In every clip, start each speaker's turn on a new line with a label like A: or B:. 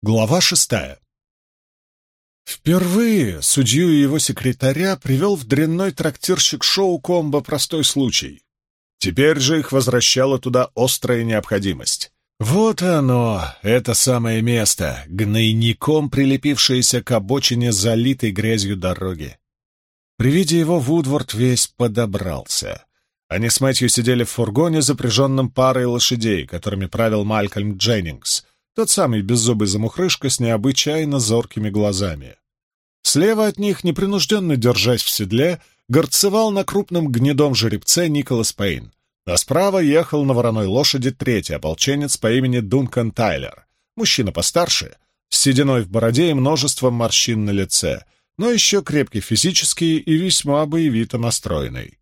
A: Глава шестая. Впервые судью и его секретаря привел в дрянной трактирщик шоу комбо простой случай. Теперь же их возвращала туда острая необходимость. Вот оно, это самое место, гнойником прилепившееся к обочине залитой грязью дороги. При виде его Вудворд весь подобрался. Они с Мэтью сидели в фургоне, запряженном парой лошадей, которыми правил Малькольм Дженнингс, тот самый беззубый замухрышка с необычайно зоркими глазами. Слева от них, непринужденно держась в седле, горцевал на крупном гнедом жеребце Николас Пейн, а справа ехал на вороной лошади третий ополченец по имени Дункан Тайлер, мужчина постарше, с сединой в бороде и множеством морщин на лице, но еще крепкий физически и весьма боевито настроенный.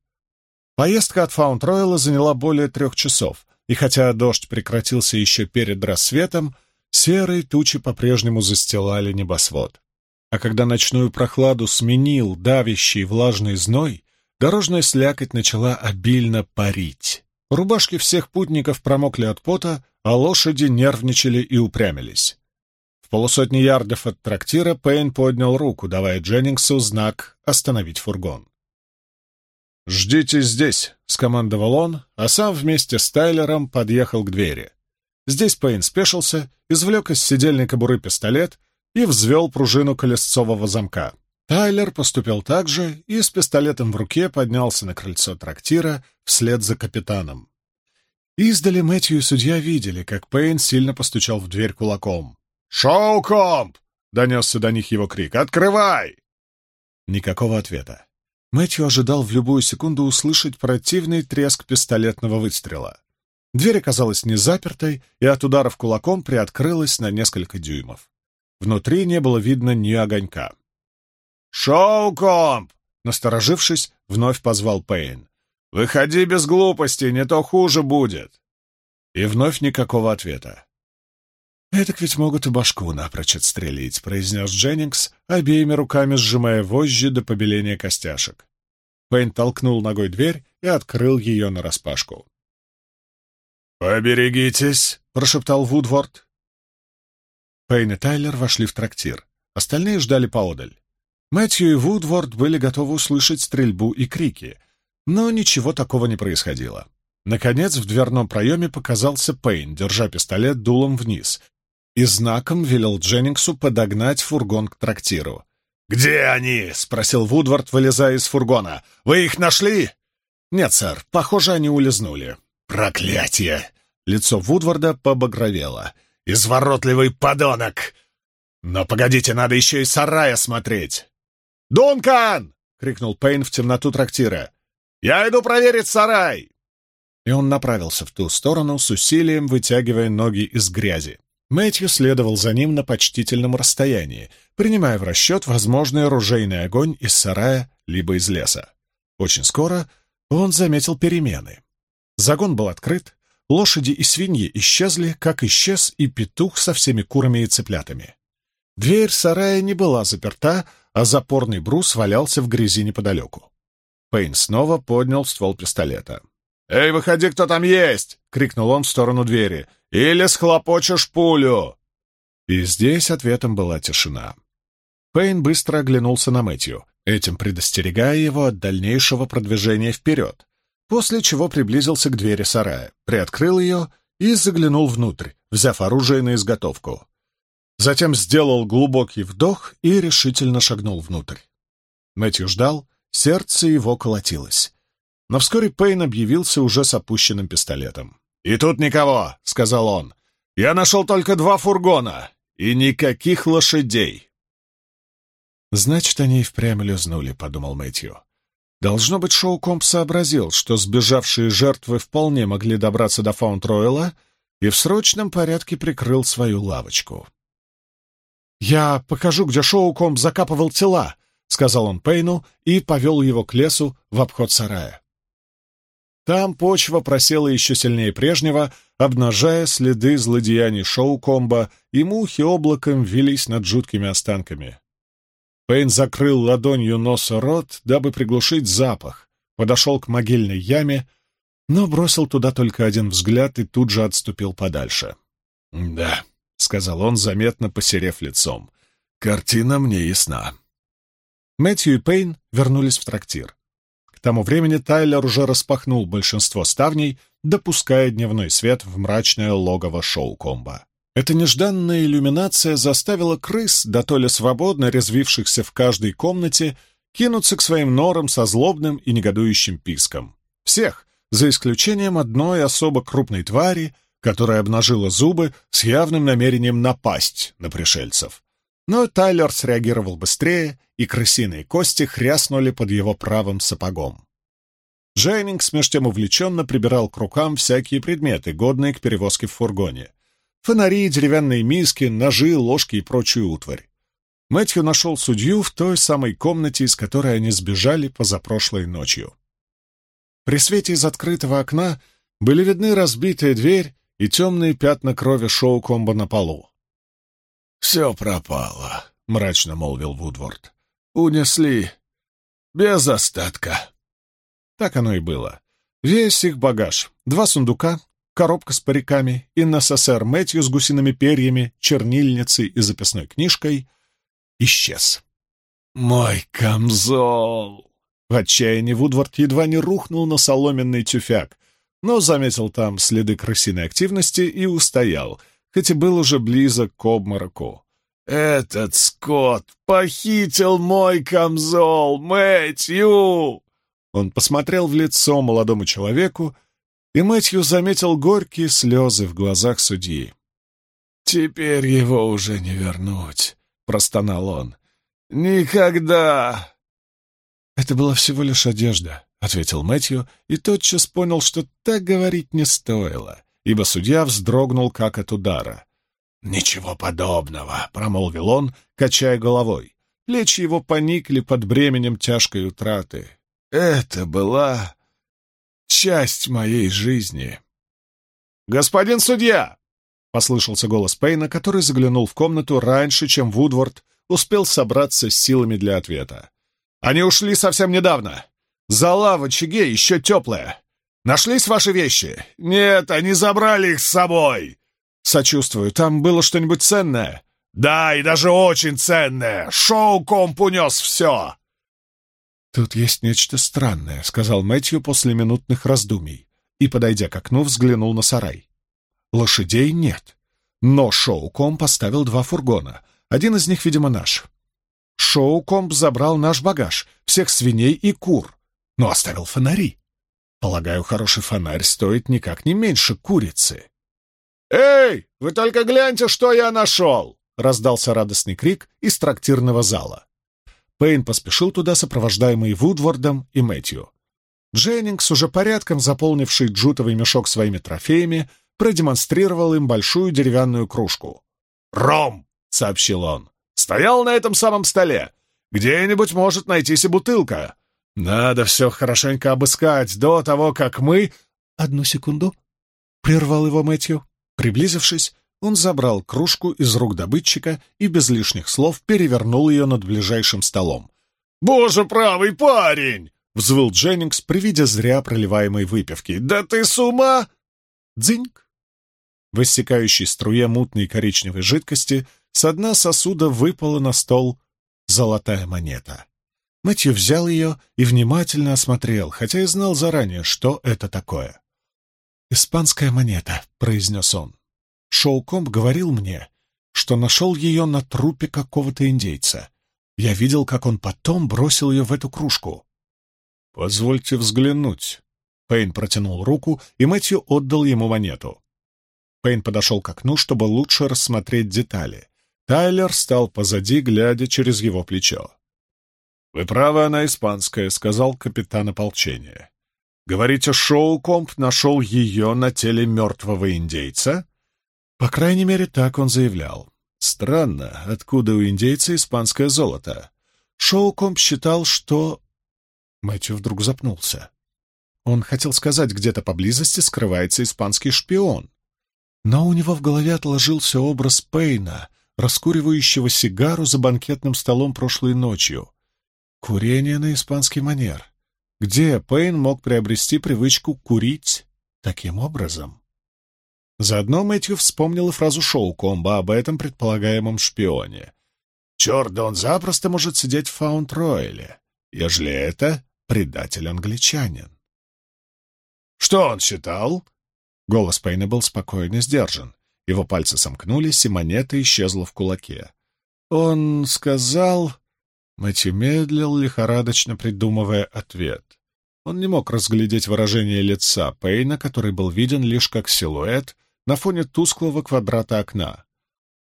A: Поездка от Фаунд-Ройла заняла более трех часов, и хотя дождь прекратился еще перед рассветом, Серые тучи по-прежнему застилали небосвод. А когда ночную прохладу сменил давящий влажный зной, дорожная слякоть начала обильно парить. Рубашки всех путников промокли от пота, а лошади нервничали и упрямились. В полусотни ярдов от трактира Пейн поднял руку, давая Дженнингсу знак «Остановить фургон». «Ждите здесь», — скомандовал он, а сам вместе с Тайлером подъехал к двери. Здесь Пейн спешился, извлек из сидельной кобуры пистолет и взвел пружину колесцового замка. Тайлер поступил так же и с пистолетом в руке поднялся на крыльцо трактира вслед за капитаном. Издали Мэтью и судья видели, как Пейн сильно постучал в дверь кулаком. «Шоу-комп!» — донесся до них его крик. «Открывай!» Никакого ответа. Мэтью ожидал в любую секунду услышать противный треск пистолетного выстрела. Дверь оказалась не запертой и от ударов кулаком приоткрылась на несколько дюймов. Внутри не было видно ни огонька. «Шоу-комп!» — насторожившись, вновь позвал Пейн. «Выходи без глупостей, не то хуже будет!» И вновь никакого ответа. «Этак ведь могут и башку напрочь отстрелить», — произнес Дженнингс, обеими руками сжимая вожжи до побеления костяшек. Пейн толкнул ногой дверь и открыл ее нараспашку. «Поберегитесь!» — прошептал Вудворд. Пейн и Тайлер вошли в трактир. Остальные ждали поодаль. Мэтью и Вудворд были готовы услышать стрельбу и крики, но ничего такого не происходило. Наконец в дверном проеме показался Пейн, держа пистолет дулом вниз, и знаком велел Дженнингсу подогнать фургон к трактиру. «Где они?» — спросил Вудвард, вылезая из фургона. «Вы их нашли?» «Нет, сэр. Похоже, они улизнули». «Проклятие!» Лицо Вудварда побагровело. «Изворотливый подонок! Но погодите, надо еще и сарая смотреть!» «Дункан!» — крикнул Пейн в темноту трактира. «Я иду проверить сарай!» И он направился в ту сторону, с усилием вытягивая ноги из грязи. Мэтью следовал за ним на почтительном расстоянии, принимая в расчет возможный оружейный огонь из сарая либо из леса. Очень скоро он заметил перемены. Загон был открыт, лошади и свиньи исчезли, как исчез и петух со всеми курами и цыплятами. Дверь сарая не была заперта, а запорный брус валялся в грязи неподалеку. Пейн снова поднял ствол пистолета. «Эй, выходи, кто там есть!» — крикнул он в сторону двери. «Или схлопочешь пулю!» И здесь ответом была тишина. Пейн быстро оглянулся на Мэтью, этим предостерегая его от дальнейшего продвижения вперед, после чего приблизился к двери сарая, приоткрыл ее и заглянул внутрь, взяв оружие на изготовку. Затем сделал глубокий вдох и решительно шагнул внутрь. Мэтью ждал, сердце его колотилось. Но вскоре Пейн объявился уже с опущенным пистолетом. «И тут никого», — сказал он. «Я нашел только два фургона и никаких лошадей». «Значит, они и впрямь лизнули», — подумал Мэтью. Должно быть, Шоу-Комп сообразил, что сбежавшие жертвы вполне могли добраться до Фаунд-Ройла и в срочном порядке прикрыл свою лавочку. «Я покажу, где Шоу-Комп закапывал тела», — сказал он Пейну и повел его к лесу в обход сарая. Там почва просела еще сильнее прежнего, обнажая следы злодеяний Шоу-Комба, и мухи облаком велись над жуткими останками. Пейн закрыл ладонью нос и рот, дабы приглушить запах, подошел к могильной яме, но бросил туда только один взгляд и тут же отступил подальше. «Да», — сказал он, заметно посерев лицом. «Картина мне ясна». Мэтью и Пейн вернулись в трактир. К тому времени Тайлер уже распахнул большинство ставней, допуская дневной свет в мрачное логово шоу-комба. Эта нежданная иллюминация заставила крыс, да то ли свободно резвившихся в каждой комнате, кинуться к своим норам со злобным и негодующим писком. Всех, за исключением одной особо крупной твари, которая обнажила зубы с явным намерением напасть на пришельцев. Но Тайлер среагировал быстрее, и крысиные кости хряснули под его правым сапогом. Дженнингс меж тем увлеченно прибирал к рукам всякие предметы, годные к перевозке в фургоне. Фонари, деревянные миски, ножи, ложки и прочую утварь. Мэтью нашел судью в той самой комнате, из которой они сбежали позапрошлой ночью. При свете из открытого окна были видны разбитая дверь и темные пятна крови шоу-комбо на полу. «Все пропало», — мрачно молвил Вудворд. «Унесли. Без остатка». Так оно и было. Весь их багаж, два сундука, коробка с париками и НССР Мэтью с гусиными перьями, чернильницей и записной книжкой исчез. «Мой камзол!» В отчаянии Вудвард едва не рухнул на соломенный тюфяк, но заметил там следы крысиной активности и устоял, хоть и был уже близок к обмороку. «Этот скот похитил мой камзол, Мэтью!» Он посмотрел в лицо молодому человеку, и Мэтью заметил горькие слезы в глазах судьи. «Теперь его уже не вернуть», — простонал он. «Никогда!» «Это была всего лишь одежда», — ответил Мэтью, и тотчас понял, что так говорить не стоило, ибо судья вздрогнул как от удара. «Ничего подобного», — промолвил он, качая головой. Плечи его поникли под бременем тяжкой утраты. «Это была часть моей жизни». «Господин судья!» — послышался голос Пейна, который заглянул в комнату раньше, чем Вудворд успел собраться с силами для ответа. «Они ушли совсем недавно. Зала в очаге еще теплая. Нашлись ваши вещи?» «Нет, они забрали их с собой!» «Сочувствую. Там было что-нибудь ценное?» «Да, и даже очень ценное. Шоу-комп унес все!» «Тут есть нечто странное», — сказал Мэтью после минутных раздумий и, подойдя к окну, взглянул на сарай. «Лошадей нет, но Шоу-комп поставил два фургона. Один из них, видимо, наш. Шоу-комп забрал наш багаж, всех свиней и кур, но оставил фонари. Полагаю, хороший фонарь стоит никак не меньше курицы». «Эй, вы только гляньте, что я нашел!» — раздался радостный крик из трактирного зала. Пейн поспешил туда, сопровождаемый Вудвордом и Мэтью. Дженнингс, уже порядком заполнивший джутовый мешок своими трофеями, продемонстрировал им большую деревянную кружку. «Ром!» — сообщил он. «Стоял на этом самом столе. Где-нибудь может найтись и бутылка. Надо все хорошенько обыскать до того, как мы...» «Одну секунду», — прервал его Мэтью. Приблизившись, он забрал кружку из рук добытчика и без лишних слов перевернул ее над ближайшим столом. «Боже правый парень!» — взвыл Дженнингс при виде зря проливаемой выпивки. «Да ты с ума!» Дзыньк! В иссякающей струе мутной коричневой жидкости с дна сосуда выпала на стол золотая монета. Мэтью взял ее и внимательно осмотрел, хотя и знал заранее, что это такое. «Испанская монета», — произнес он. «Шоукомб говорил мне, что нашел ее на трупе какого-то индейца. Я видел, как он потом бросил ее в эту кружку». «Позвольте взглянуть». Пейн протянул руку, и Мэтью отдал ему монету. Пейн подошел к окну, чтобы лучше рассмотреть детали. Тайлер стал позади, глядя через его плечо. «Вы правы, она испанская», — сказал капитан ополчения. Говорите, Шоукомп нашел ее на теле мертвого индейца? По крайней мере, так он заявлял. Странно, откуда у индейца испанское золото? Шоукомп считал, что... Мэтью вдруг запнулся. Он хотел сказать, где-то поблизости скрывается испанский шпион. Но у него в голове отложился образ Пейна, раскуривающего сигару за банкетным столом прошлой ночью. Курение на испанский манер где Пейн мог приобрести привычку курить таким образом. Заодно Мэтью вспомнил фразу шоу Комба об этом предполагаемом шпионе. Черт, да он запросто может сидеть в Фаунд-Ройле, ежели это предатель-англичанин. «Что он считал?» Голос Пейна был спокойно сдержан. Его пальцы сомкнулись, и монета исчезла в кулаке. «Он сказал...» Мэтью медлил, лихорадочно придумывая ответ. Он не мог разглядеть выражение лица Пейна, который был виден лишь как силуэт на фоне тусклого квадрата окна.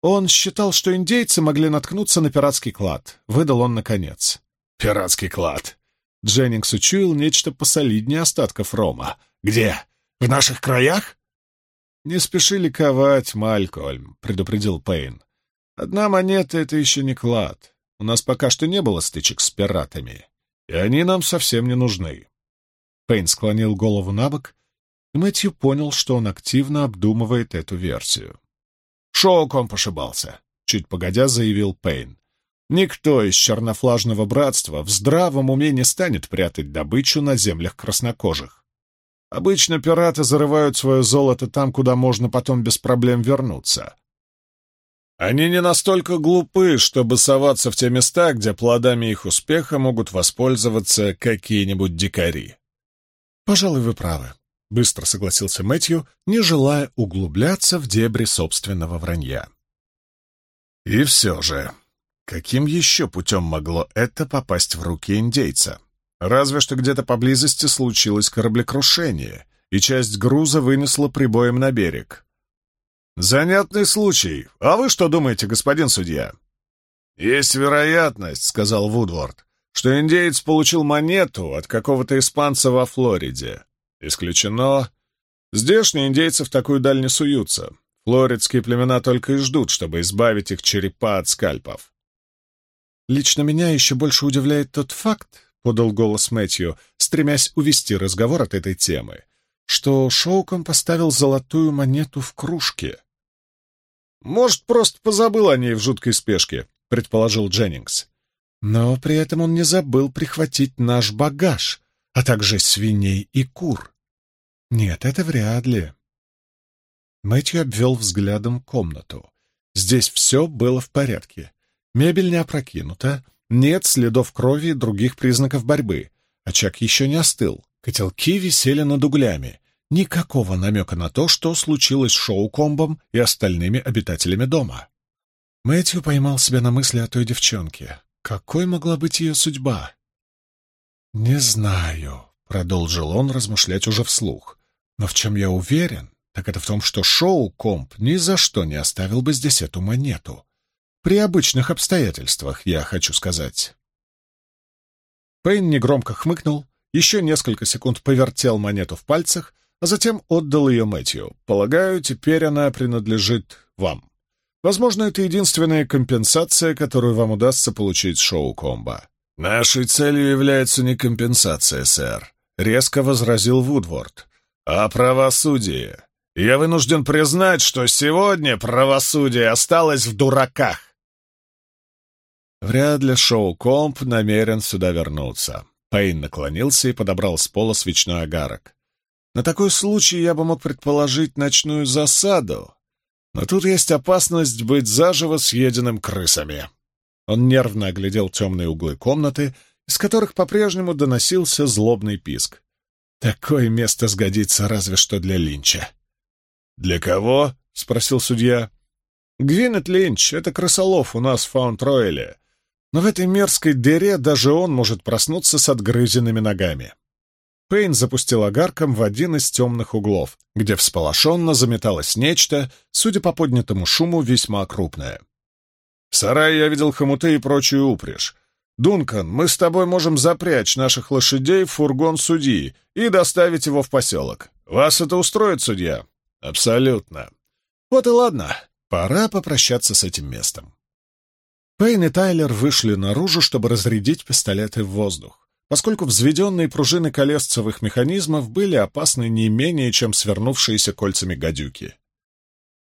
A: Он считал, что индейцы могли наткнуться на пиратский клад. Выдал он наконец. «Пиратский клад!» Дженнингс учуял нечто посолиднее остатков рома. «Где? В наших краях?» «Не спеши ликовать, Малькольм», — предупредил Пейн. «Одна монета — это еще не клад. У нас пока что не было стычек с пиратами, и они нам совсем не нужны». Пейн склонил голову на бок, и Мэтью понял, что он активно обдумывает эту версию. Шоуком ошибался, чуть погодя заявил Пейн. Никто из чернофлажного братства в здравом уме не станет прятать добычу на землях краснокожих. Обычно пираты зарывают свое золото там, куда можно потом без проблем вернуться. Они не настолько глупы, чтобы соваться в те места, где плодами их успеха могут воспользоваться какие-нибудь дикари. Пожалуй, вы правы. Быстро согласился Мэтью, не желая углубляться в дебри собственного вранья. И все же, каким еще путем могло это попасть в руки индейца? Разве что где-то поблизости случилось кораблекрушение, и часть груза вынесла прибоем на берег. «Занятный случай. А вы что думаете, господин судья?» «Есть вероятность», — сказал Вудворд, «что индеец получил монету от какого-то испанца во Флориде. Исключено. Здешние индейцы в такую даль не суются. Флоридские племена только и ждут, чтобы избавить их черепа от скальпов. «Лично меня еще больше удивляет тот факт», — подал голос Мэтью, стремясь увести разговор от этой темы, что Шоуком поставил золотую монету в кружке. «Может, просто позабыл о ней в жуткой спешке», — предположил Дженнингс. «Но при этом он не забыл прихватить наш багаж, а также свиней и кур. Нет, это вряд ли. Мэтью обвел взглядом комнату. Здесь все было в порядке. Мебель не опрокинута, нет следов крови и других признаков борьбы. Очаг еще не остыл, котелки висели над углями. Никакого намека на то, что случилось с Шоу-Комбом и остальными обитателями дома. Мэтью поймал себя на мысли о той девчонке. Какой могла быть ее судьба? «Не знаю», — продолжил он размышлять уже вслух. Но в чем я уверен, так это в том, что Шоу-Комп ни за что не оставил бы здесь эту монету. При обычных обстоятельствах, я хочу сказать. Пейн негромко хмыкнул, еще несколько секунд повертел монету в пальцах, а затем отдал ее Мэтью. Полагаю, теперь она принадлежит вам. Возможно, это единственная компенсация, которую вам удастся получить с шоу-комбо. «Нашей целью является не компенсация, сэр», — резко возразил Вудворд а правосудие. Я вынужден признать, что сегодня правосудие осталось в дураках. Вряд ли шоу-комп намерен сюда вернуться. Пейн наклонился и подобрал с пола свечной огарок. На такой случай я бы мог предположить ночную засаду, но тут есть опасность быть заживо съеденным крысами. Он нервно оглядел темные углы комнаты, из которых по-прежнему доносился злобный писк. Такое место сгодится разве что для Линча. «Для кого?» — спросил судья. «Гвинет Линч — это крысолов у нас в Фаунд-Ройле. Но в этой мерзкой дыре даже он может проснуться с отгрызенными ногами». Пейн запустил огарком в один из темных углов, где всполошенно заметалось нечто, судя по поднятому шуму, весьма крупное. В сарае я видел хомуты и прочую упряжь. «Дункан, мы с тобой можем запрячь наших лошадей в фургон судьи и доставить его в поселок. Вас это устроит, судья?» «Абсолютно». «Вот и ладно. Пора попрощаться с этим местом». Пейн и Тайлер вышли наружу, чтобы разрядить пистолеты в воздух, поскольку взведенные пружины колесцевых механизмов были опасны не менее, чем свернувшиеся кольцами гадюки.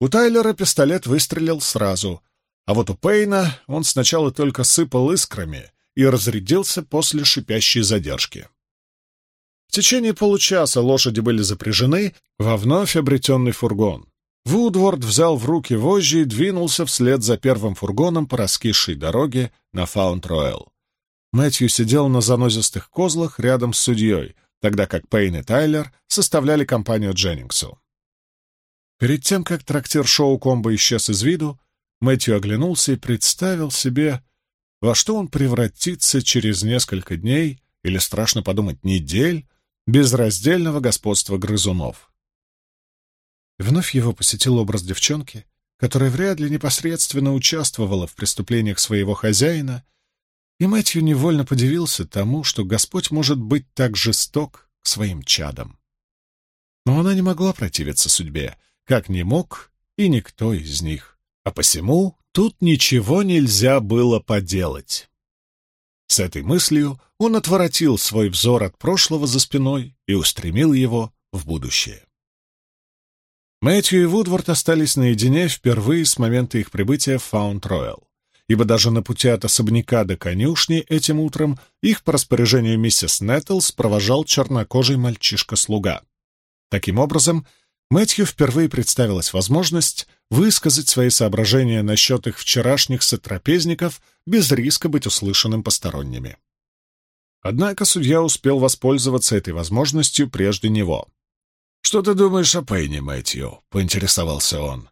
A: У Тайлера пистолет выстрелил сразу, а вот у Пейна он сначала только сыпал искрами, и разрядился после шипящей задержки. В течение получаса лошади были запряжены во вновь обретенный фургон. Вудворд взял в руки вожжи и двинулся вслед за первым фургоном по раскисшей дороге на Фаунд-Ройл. Мэтью сидел на занозистых козлах рядом с судьей, тогда как Пейн и Тайлер составляли компанию Дженнингсу. Перед тем, как трактир шоу комбо исчез из виду, Мэтью оглянулся и представил себе, во что он превратится через несколько дней, или, страшно подумать, недель, безраздельного господства грызунов. Вновь его посетил образ девчонки, которая вряд ли непосредственно участвовала в преступлениях своего хозяина, и Мэтью невольно подивился тому, что Господь может быть так жесток к своим чадам. Но она не могла противиться судьбе, как не мог и никто из них, а посему тут ничего нельзя было поделать. С этой мыслью он отворотил свой взор от прошлого за спиной и устремил его в будущее. Мэтью и Вудворд остались наедине впервые с момента их прибытия в Фаунд-Роyal, ибо даже на пути от особняка до конюшни этим утром их по распоряжению миссис Нэттлс провожал чернокожий мальчишка-слуга. Таким образом, Мэтью впервые представилась возможность высказать свои соображения насчет их вчерашних сотрапезников без риска быть услышанным посторонними. Однако судья успел воспользоваться этой возможностью прежде него. «Что ты думаешь о Пейне, Мэтью?» — поинтересовался он.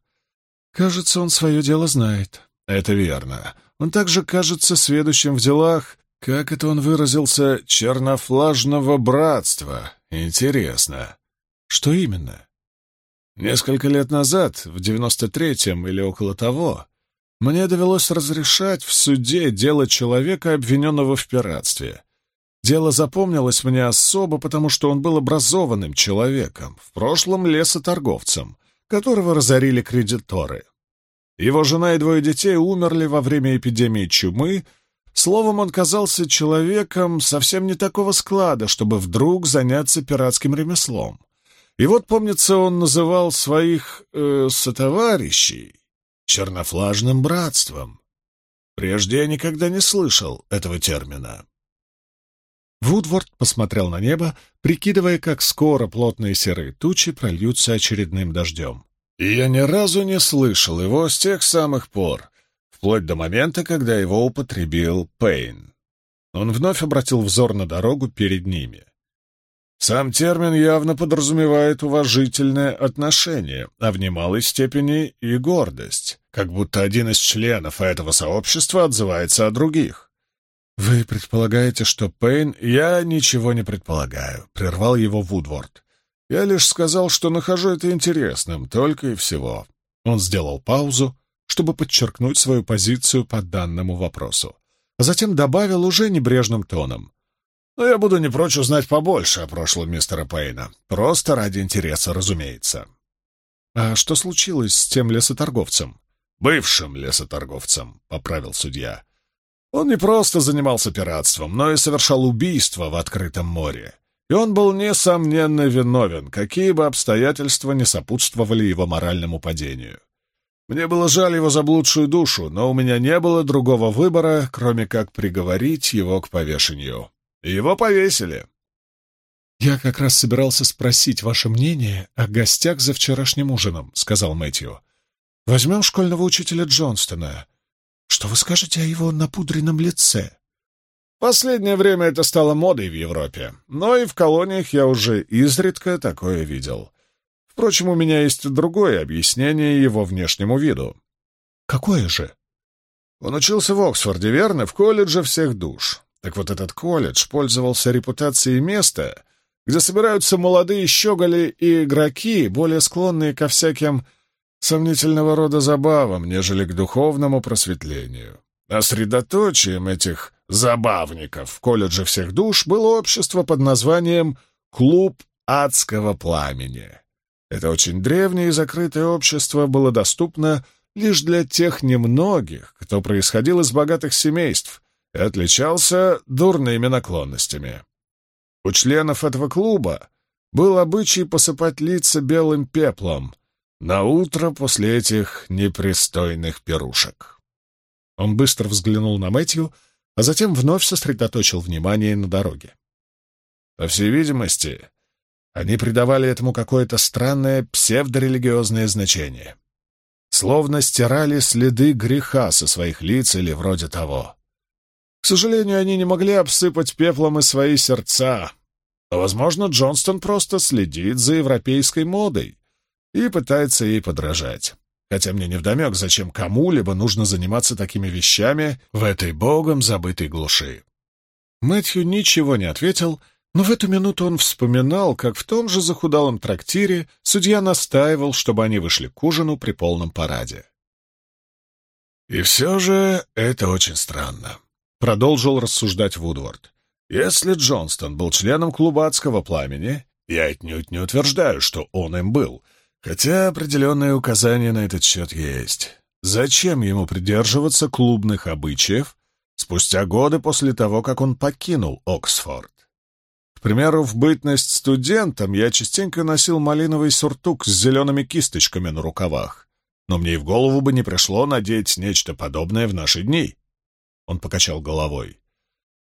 A: «Кажется, он свое дело знает». «Это верно. Он также кажется сведущим в делах, как это он выразился, чернофлажного братства. Интересно». «Что именно?» «Несколько лет назад, в девяносто третьем или около того, мне довелось разрешать в суде дело человека, обвиненного в пиратстве. Дело запомнилось мне особо, потому что он был образованным человеком, в прошлом лесоторговцем, которого разорили кредиторы. Его жена и двое детей умерли во время эпидемии чумы, словом, он казался человеком совсем не такого склада, чтобы вдруг заняться пиратским ремеслом. И вот, помнится, он называл своих э, сотоварищей чернофлажным братством. Прежде я никогда не слышал этого термина. Вудворд посмотрел на небо, прикидывая, как скоро плотные серые тучи прольются очередным дождем. И я ни разу не слышал его с тех самых пор, вплоть до момента, когда его употребил Пейн. Он вновь обратил взор на дорогу перед ними. Сам термин явно подразумевает уважительное отношение, а в немалой степени и гордость, как будто один из членов этого сообщества отзывается о других. «Вы предполагаете, что Пейн...» «Я ничего не предполагаю», — прервал его Вудворд. «Я лишь сказал, что нахожу это интересным, только и всего». Он сделал паузу, чтобы подчеркнуть свою позицию по данному вопросу, а затем добавил уже небрежным тоном. «Но я буду не прочь узнать побольше о прошлом мистера Пейна. Просто ради интереса, разумеется». «А что случилось с тем лесоторговцем?» «Бывшим лесоторговцем», — поправил судья. Он не просто занимался пиратством, но и совершал убийства в открытом море. И он был, несомненно, виновен, какие бы обстоятельства не сопутствовали его моральному падению. Мне было жаль его заблудшую душу, но у меня не было другого выбора, кроме как приговорить его к повешению. Его повесили. «Я как раз собирался спросить ваше мнение о гостях за вчерашним ужином», — сказал Мэтью. «Возьмем школьного учителя Джонстона. Что вы скажете о его напудренном лице? Последнее время это стало модой в Европе, но и в колониях я уже изредка такое видел. Впрочем, у меня есть другое объяснение его внешнему виду. Какое же? Он учился в Оксфорде, верно, в колледже всех душ. Так вот этот колледж пользовался репутацией места, где собираются молодые щеголи и игроки, более склонные ко всяким сомнительного рода забавам, нежели к духовному просветлению. А средоточием этих забавников в колледже всех душ было общество под названием «Клуб адского пламени». Это очень древнее и закрытое общество было доступно лишь для тех немногих, кто происходил из богатых семейств отличался дурными наклонностями. У членов этого клуба был обычай посыпать лица белым пеплом, на утро после этих непристойных пирушек. Он быстро взглянул на Мэтью, а затем вновь сосредоточил внимание на дороге. По всей видимости, Они придавали этому какое-то странное псевдорелигиозное значение. Словно стирали следы греха со своих лиц или вроде того. К сожалению, они не могли обсыпать пеплом и свои сердца. Но, возможно, Джонстон просто следит за европейской модой и пытается ей подражать. Хотя мне невдомек, зачем кому-либо нужно заниматься такими вещами в этой богом забытой глуши. Мэтью ничего не ответил, но в эту минуту он вспоминал, как в том же захудалом трактире судья настаивал, чтобы они вышли к ужину при полном параде. «И все же это очень странно», — продолжил рассуждать Вудвард. «Если Джонстон был членом клуба адского пламени, я отнюдь не утверждаю, что он им был, хотя определенные указания на этот счет есть. Зачем ему придерживаться клубных обычаев спустя годы после того, как он покинул Оксфорд? К примеру, в бытность студентом я частенько носил малиновый сюртук с зелеными кисточками на рукавах, но мне и в голову бы не пришло надеть нечто подобное в наши дни. Он покачал головой.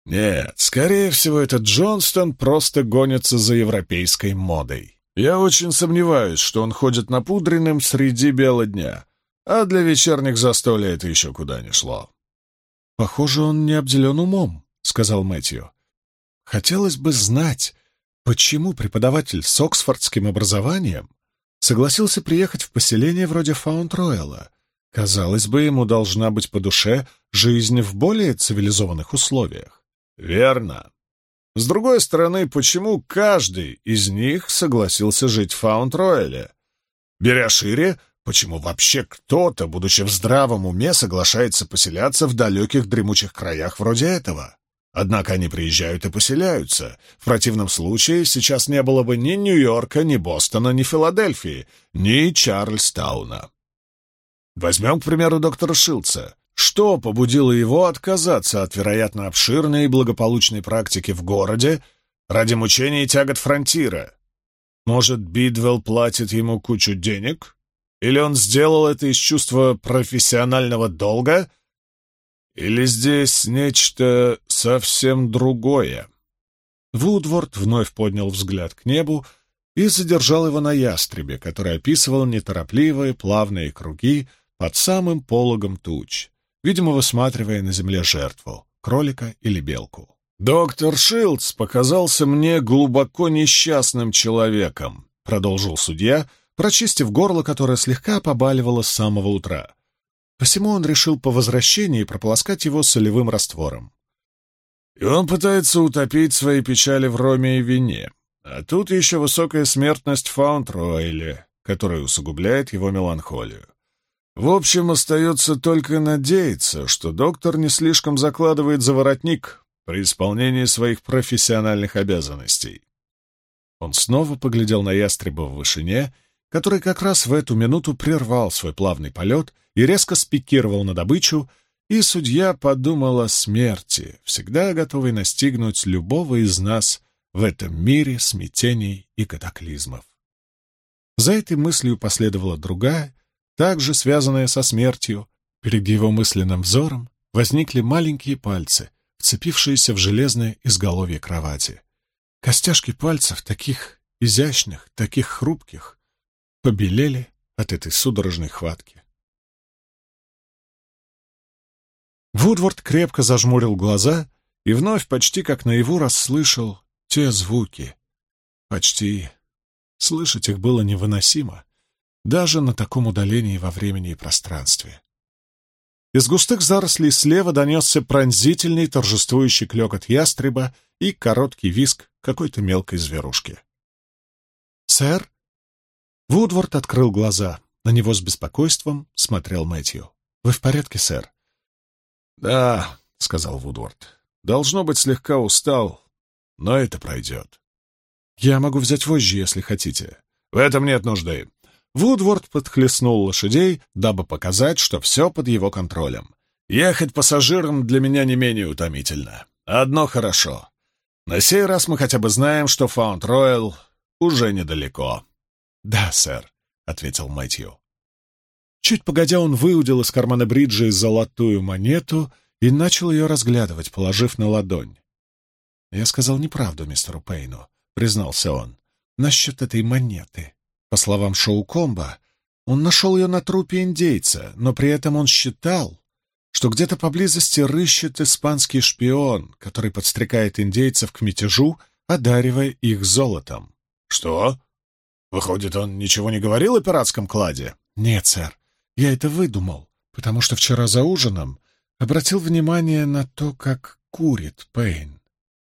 A: Нет, скорее всего, этот Джонстон просто гонится за европейской модой. Я очень сомневаюсь, что он ходит напудренным среди бела дня, а для вечерних застолья это еще куда ни шло. «Похоже, он не обделен умом», — сказал Мэтью. Хотелось бы знать, почему преподаватель с оксфордским образованием согласился приехать в поселение вроде Фаунд-Ройла. Казалось бы, ему должна быть по душе жизнь в более цивилизованных условиях. Верно. С другой стороны, почему каждый из них согласился жить в Фаунд-Ройле? Беря шире, почему вообще кто-то, будучи в здравом уме, соглашается поселяться в далеких дремучих краях вроде этого? Однако они приезжают и поселяются. В противном случае сейчас не было бы ни Нью-Йорка, ни Бостона, ни Филадельфии, ни Чарльстауна. Возьмем, к примеру, доктора Шилца. Что побудило его отказаться от, вероятно, обширной и благополучной практики в городе ради мучений и тягот фронтира? Может, Бидвелл платит ему кучу денег? Или он сделал это из чувства профессионального долга — или здесь нечто совсем другое? Вудворд вновь поднял взгляд к небу и задержал его на ястребе, который описывал неторопливые плавные круги под самым пологом туч, видимо, высматривая на земле жертву — кролика или белку. «Доктор Шилдс показался мне глубоко несчастным человеком», — продолжил судья, прочистив горло, которое слегка побаливало с самого утра. Посему он решил по возвращении прополоскать его солевым раствором. И он пытается утопить свои печали в роме и вине. А тут еще высокая смертность в Фаунд-Ройле, которая усугубляет его меланхолию. В общем, остается только надеяться, что доктор не слишком закладывает за воротник при исполнении своих профессиональных обязанностей. Он снова поглядел на ястреба в вышине, который как раз в эту минуту прервал свой плавный полет и резко спикировал на добычу, и судья подумал о смерти, всегда готовый настигнуть любого из нас в этом мире смятений и катаклизмов. За этой мыслью последовала другая, также связанная со смертью. Перед его мысленным взором возникли маленькие пальцы, вцепившиеся в железное изголовье кровати. Костяшки пальцев, таких изящных, таких хрупких, побелели от этой судорожной хватки. Вудворд крепко зажмурил глаза и вновь почти как наяву расслышал те звуки. Почти. Слышать их было невыносимо, даже на таком удалении во времени и пространстве. Из густых зарослей слева донесся пронзительный торжествующий клёкот ястреба и короткий виск какой-то мелкой зверушки. «Сэр?» Вудворд открыл глаза. На него с беспокойством смотрел Мэтью. «Вы в порядке, сэр?» «Да», — сказал Вудворд. «Должно быть, слегка устал, но это пройдет». «Я могу взять вожжи, если хотите». «В этом нет нужды». Вудворд подхлестнул лошадей, дабы показать, что все под его контролем. «Ехать пассажирам для меня не менее утомительно. Одно хорошо. На сей раз мы хотя бы знаем, что Фаунд-Ройл уже недалеко». «Да, сэр», — ответил Мэтью. Чуть погодя, он выудил из кармана бриджи золотую монету и начал ее разглядывать, положив на ладонь. «Я сказал неправду мистеру Пейну», — признался он. насчет этой монеты. По словам Шоу Комба, он нашел ее на трупе индейца, но при этом он считал, что где-то поблизости рыщет испанский шпион, который подстрекает индейцев к мятежу, одаривая их золотом.
B: «Что? Выходит, он ничего не говорил о пиратском кладе?»
A: «Нет, сэр, я это выдумал, потому что вчера за ужином обратил внимание на то, как курит Пейн.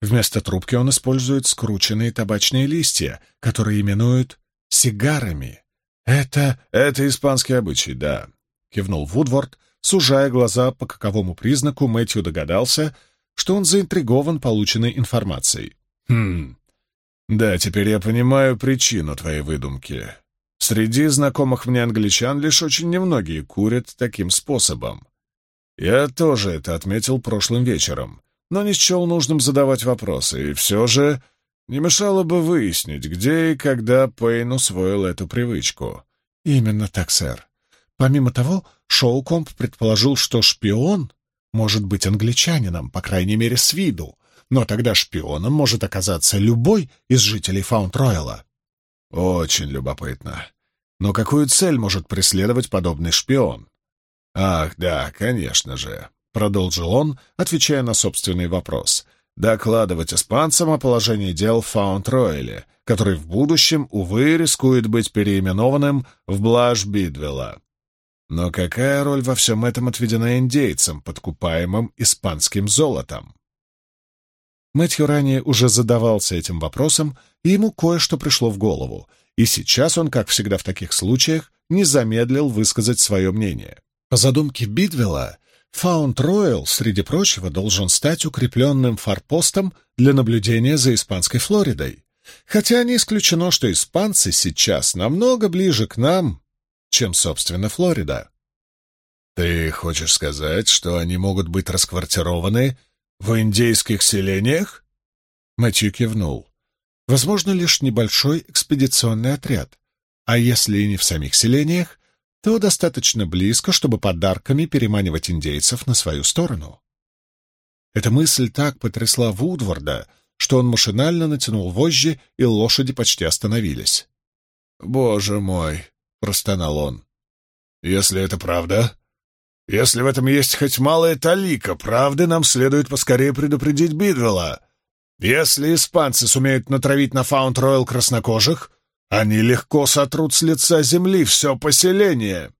A: Вместо трубки он использует скрученные табачные листья, которые именуют сигарами.
B: Это... это испанский обычай, да», — кивнул Вудворд, Сужая глаза по каковому признаку, Мэтью догадался, что он заинтригован полученной информацией. «Хм... Да, теперь я понимаю причину твоей выдумки. Среди знакомых мне англичан лишь очень немногие курят таким способом. Я тоже это отметил прошлым вечером, но не счел нужным задавать вопросы, и все же не мешало бы выяснить, где и когда Пейн усвоил эту привычку».
A: «Именно так, сэр. Помимо того, Шоукомп предположил, что шпион может быть англичанином, по крайней мере, с виду, но тогда шпионом может оказаться любой из жителей Фаунд-Ройла.
B: Очень любопытно. Но какую цель может преследовать подобный шпион? Ах, да, конечно же, — продолжил он, отвечая на собственный вопрос. Докладывать испанцам о положении дел в Фаунд-Ройле, который в будущем, увы, рискует быть переименованным в Блаш-Бидвелла. Но какая роль во всем этом отведена индейцам, подкупаемым испанским золотом?
A: Мэтью ранее уже задавался этим вопросом, и ему кое-что пришло в голову, и сейчас он, как всегда в таких случаях, не замедлил высказать свое мнение. По задумке Бидвелла, Фаунд Ройл, среди прочего, должен стать укрепленным форпостом для наблюдения за испанской Флоридой. Хотя не исключено, что испанцы сейчас намного ближе к нам, чем, собственно, Флорида.
B: Ты хочешь сказать, что они могут быть расквартированы в индейских селениях?
A: Мэтью кивнул. Возможно, лишь небольшой экспедиционный отряд. А если и не в самих селениях, то достаточно близко, чтобы подарками переманивать индейцев на свою сторону. Эта мысль так потрясла Вудварда, что он машинально натянул вожжи, и лошади почти остановились.
B: «Боже мой!» простонал он. «Если это правда, если в этом есть хоть малая талика правды, нам следует поскорее предупредить Бидвелла. Если испанцы сумеют натравить на Фаунд-Ройл краснокожих, они легко сотрут с лица земли все поселение».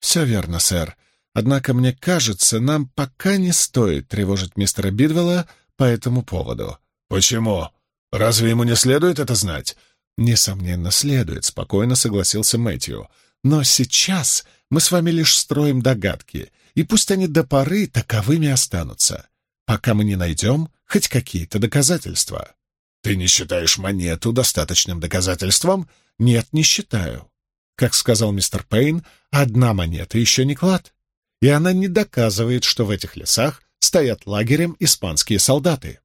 A: «Все верно, сэр. Однако, мне кажется, нам пока не стоит тревожить мистера Бидвелла по этому поводу».
B: «Почему? Разве ему не следует это знать?
A: «Несомненно, следует», — спокойно согласился Мэтью. «Но сейчас мы с вами лишь строим догадки, и пусть они до поры таковыми останутся, пока мы не найдем хоть какие-то доказательства».
B: «Ты не считаешь монету достаточным доказательством?»
A: «Нет, не считаю. Как сказал мистер Пейн, одна монета еще не клад, и она не доказывает, что в этих лесах стоят лагерем испанские солдаты.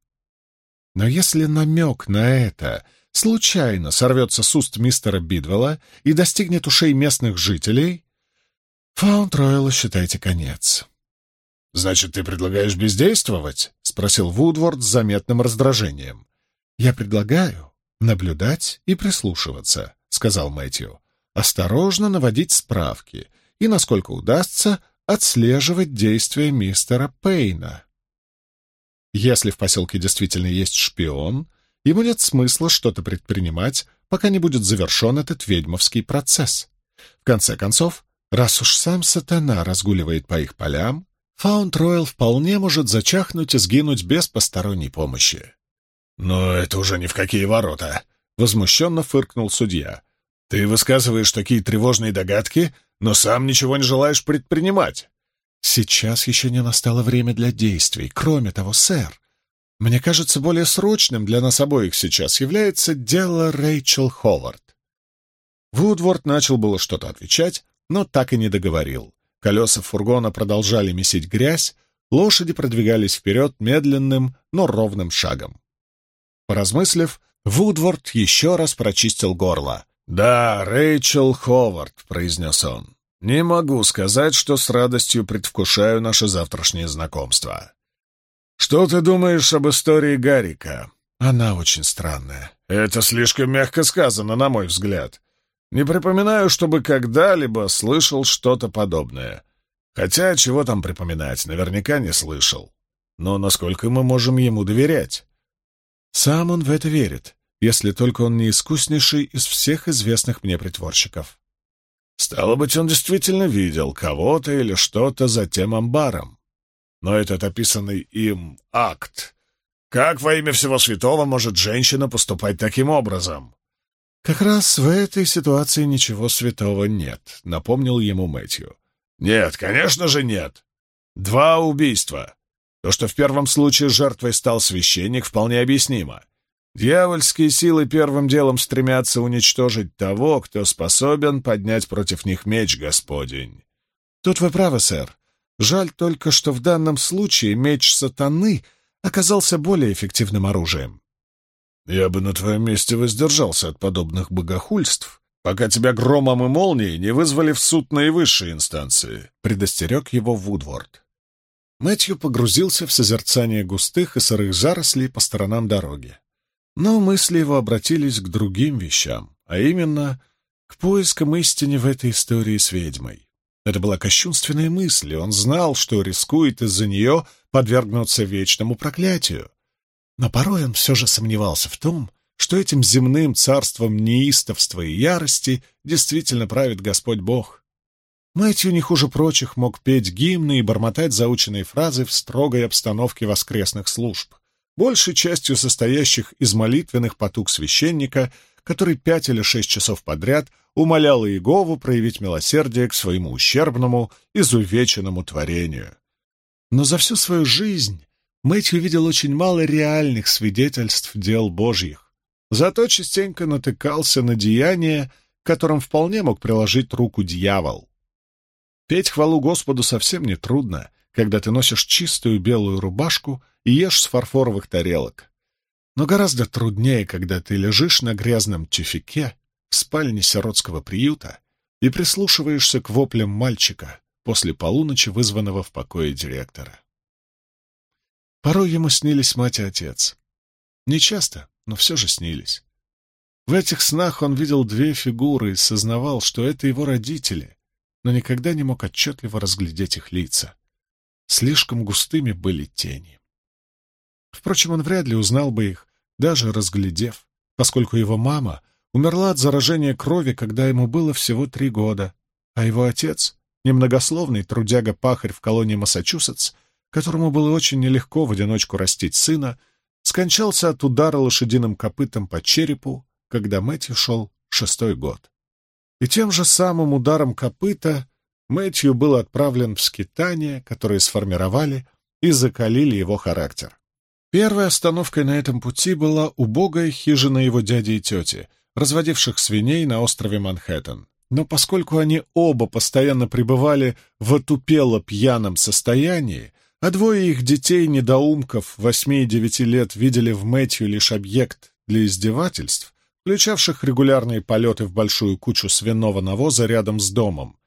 A: Но если намек на это случайно сорвется с уст мистера Бидвелла и достигнет ушей местных жителей, Фаунд Ройла считайте конец.
B: «Значит, ты предлагаешь бездействовать?» — спросил Вудворд с заметным раздражением.
A: «Я предлагаю наблюдать и прислушиваться», — сказал Мэтью. «Осторожно наводить справки и, насколько удастся, отслеживать действия мистера Пейна. Если в поселке действительно есть шпион, Ему нет смысла что-то предпринимать, пока не будет завершен этот ведьмовский процесс. В конце концов, раз уж сам сатана разгуливает по их полям, Фаунд Ройл вполне может зачахнуть и сгинуть без посторонней помощи.
B: «Но это уже ни в какие ворота!» — возмущенно фыркнул судья. «Ты высказываешь такие тревожные догадки, но сам ничего не желаешь предпринимать».
A: «Сейчас еще не настало время для действий. Кроме того, сэр, мне кажется, более срочным для нас обоих сейчас является дело Рэйчел Ховард. Вудворд начал было что-то отвечать, но так и не договорил. Колеса фургона продолжали месить грязь, лошади продвигались вперед медленным, но ровным шагом. Поразмыслив, Вудворд еще раз прочистил горло.
B: «Да, Рэйчел Ховард», — произнес он. «Не могу сказать, что с радостью предвкушаю наше завтрашнее знакомство. «Что ты думаешь об истории Гарика?
A: Она очень странная.
B: Это слишком мягко сказано, на мой взгляд. Не припоминаю, чтобы когда-либо слышал что-то подобное. Хотя, чего там припоминать, наверняка не слышал. Но насколько мы можем ему доверять?
A: Сам он в это верит, если только он не искуснейший из всех известных мне притворщиков.
B: Стало быть, он действительно видел кого-то или что-то за тем амбаром. Но этот описанный им акт... Как во имя всего святого может женщина поступать таким образом?
A: «Как раз в этой ситуации ничего святого нет», — напомнил ему Мэтью.
B: «Нет, конечно же нет. Два убийства. То, что в первом случае жертвой стал священник, вполне объяснимо. Дьявольские силы первым делом стремятся уничтожить того, кто способен поднять против них меч Господень.
A: Тут вы правы, сэр. Жаль только, что в данном случае меч сатаны оказался более эффективным оружием.
B: Я бы на твоем месте воздержался от подобных богохульств, пока тебя громом и молнией не вызвали в суд наивысшей инстанции, — предостерег его Вудворд.
A: Мэтью погрузился в созерцание густых и сырых зарослей по сторонам дороги. Но мысли его обратились к другим вещам, а именно к поискам истины в этой истории с ведьмой. Это была кощунственная мысль, и он знал, что рискует из-за нее подвергнуться вечному проклятию. Но порой он все же сомневался в том, что этим земным царством неистовства и ярости действительно правит Господь Бог. Мэтью не хуже прочих мог петь гимны и бормотать заученные фразы в строгой обстановке воскресных служб, большей частью состоящих из молитвенных потуг священника, который пять или шесть часов подряд умолял Иегову проявить милосердие к своему ущербному, изувеченному творению. Но за всю свою жизнь Мэтью видел очень мало реальных свидетельств дел Божьих, зато частенько натыкался на деяния, которым вполне мог приложить руку дьявол. Петь хвалу Господу совсем не трудно, когда ты носишь чистую белую рубашку и ешь с фарфоровых тарелок. Но гораздо труднее, когда ты лежишь на грязном тюфике в спальне сиротского приюта и прислушиваешься к воплям мальчика после полуночи, вызванного в покое директора. Порой ему снились мать и отец. Не часто, но все же снились. В этих снах он видел две фигуры и сознавал, что это его родители, но никогда не мог отчетливо разглядеть их лица. Слишком густыми были тени. Впрочем, он вряд ли узнал бы их, даже разглядев, поскольку его мама умерла от заражения крови, когда ему было всего три года, а его отец, немногословный трудяга-пахарь в колонии Массачусетс, которому было очень нелегко в одиночку растить сына, скончался от удара лошадиным копытом по черепу, когда Мэтью шел шестой год. И тем же самым ударом копыта Мэтью был отправлен в скитания, которые сформировали и закалили его характер. Первой остановкой на этом пути была убогая хижина его дяди и тети, разводивших свиней на острове Манхэттен. Но поскольку они оба постоянно пребывали в отупело пьяном состоянии, а двое их детей-недоумков восьми и девяти лет видели в Мэтью лишь объект для издевательств, включавших регулярные полеты в большую кучу свиного навоза рядом с домом.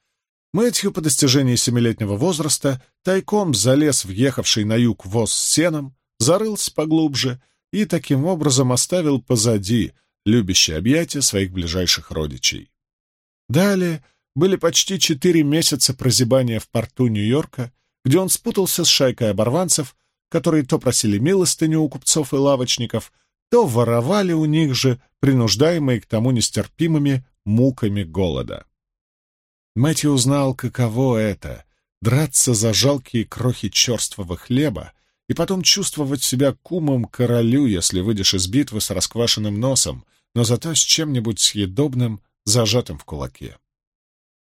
A: Мэтью по достижении семилетнего возраста тайком залез в ехавший на юг воз с сеном, зарылся поглубже и таким образом оставил позади любящие объятия своих ближайших родичей. Далее были почти четыре месяца прозябания в порту Нью-Йорка, где он спутался с шайкой оборванцев, которые то просили милостыню у купцов и лавочников, то воровали у них же, принуждаемые к тому нестерпимыми муками голода. Мэтью узнал, каково это — драться за жалкие крохи черствого хлеба и потом чувствовать себя кумом королю, если выйдешь из битвы с расквашенным носом, но зато с чем-нибудь съедобным, зажатым в кулаке.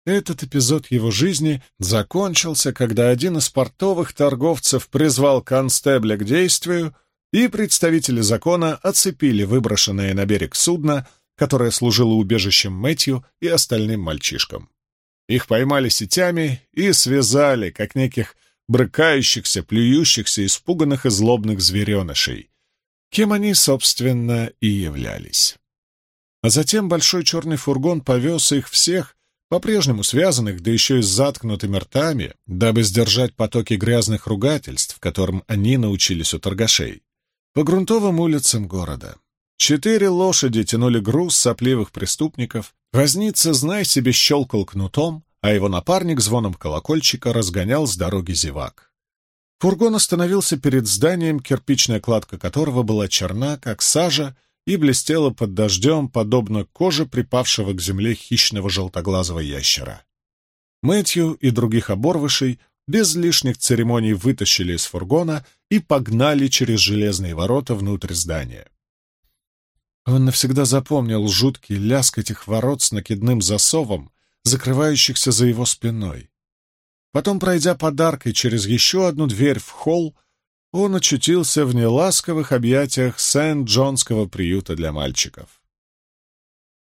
A: Этот эпизод его жизни закончился, когда один из портовых торговцев призвал констебля к действию — и представители закона оцепили выброшенное на берег судно, которое служило убежищем Мэтью и остальным мальчишкам. Их поймали сетями и связали, как неких брыкающихся, плюющихся, испуганных и злобных зверенышей, кем они, собственно, и являлись. А затем большой черный фургон повез их всех, по-прежнему связанных, да еще и с заткнутыми ртами, дабы сдержать потоки грязных ругательств, которым они научились у торгашей по грунтовым улицам города. Четыре лошади тянули груз сопливых преступников, возница, знай себе, щелкал кнутом, а его напарник звоном колокольчика разгонял с дороги зевак. Фургон остановился перед зданием, кирпичная кладка которого была черна, как сажа, и блестела под дождем, подобно коже припавшего к земле хищного желтоглазого ящера. Мэтью и других оборвышей без лишних церемоний вытащили из фургона и погнали через железные ворота внутрь здания. Он навсегда запомнил жуткий лязг этих ворот с накидным засовом, закрывающихся за его спиной. Потом, пройдя подаркой через еще одну дверь в холл, он очутился в неласковых объятиях Сент-Джонского приюта для мальчиков.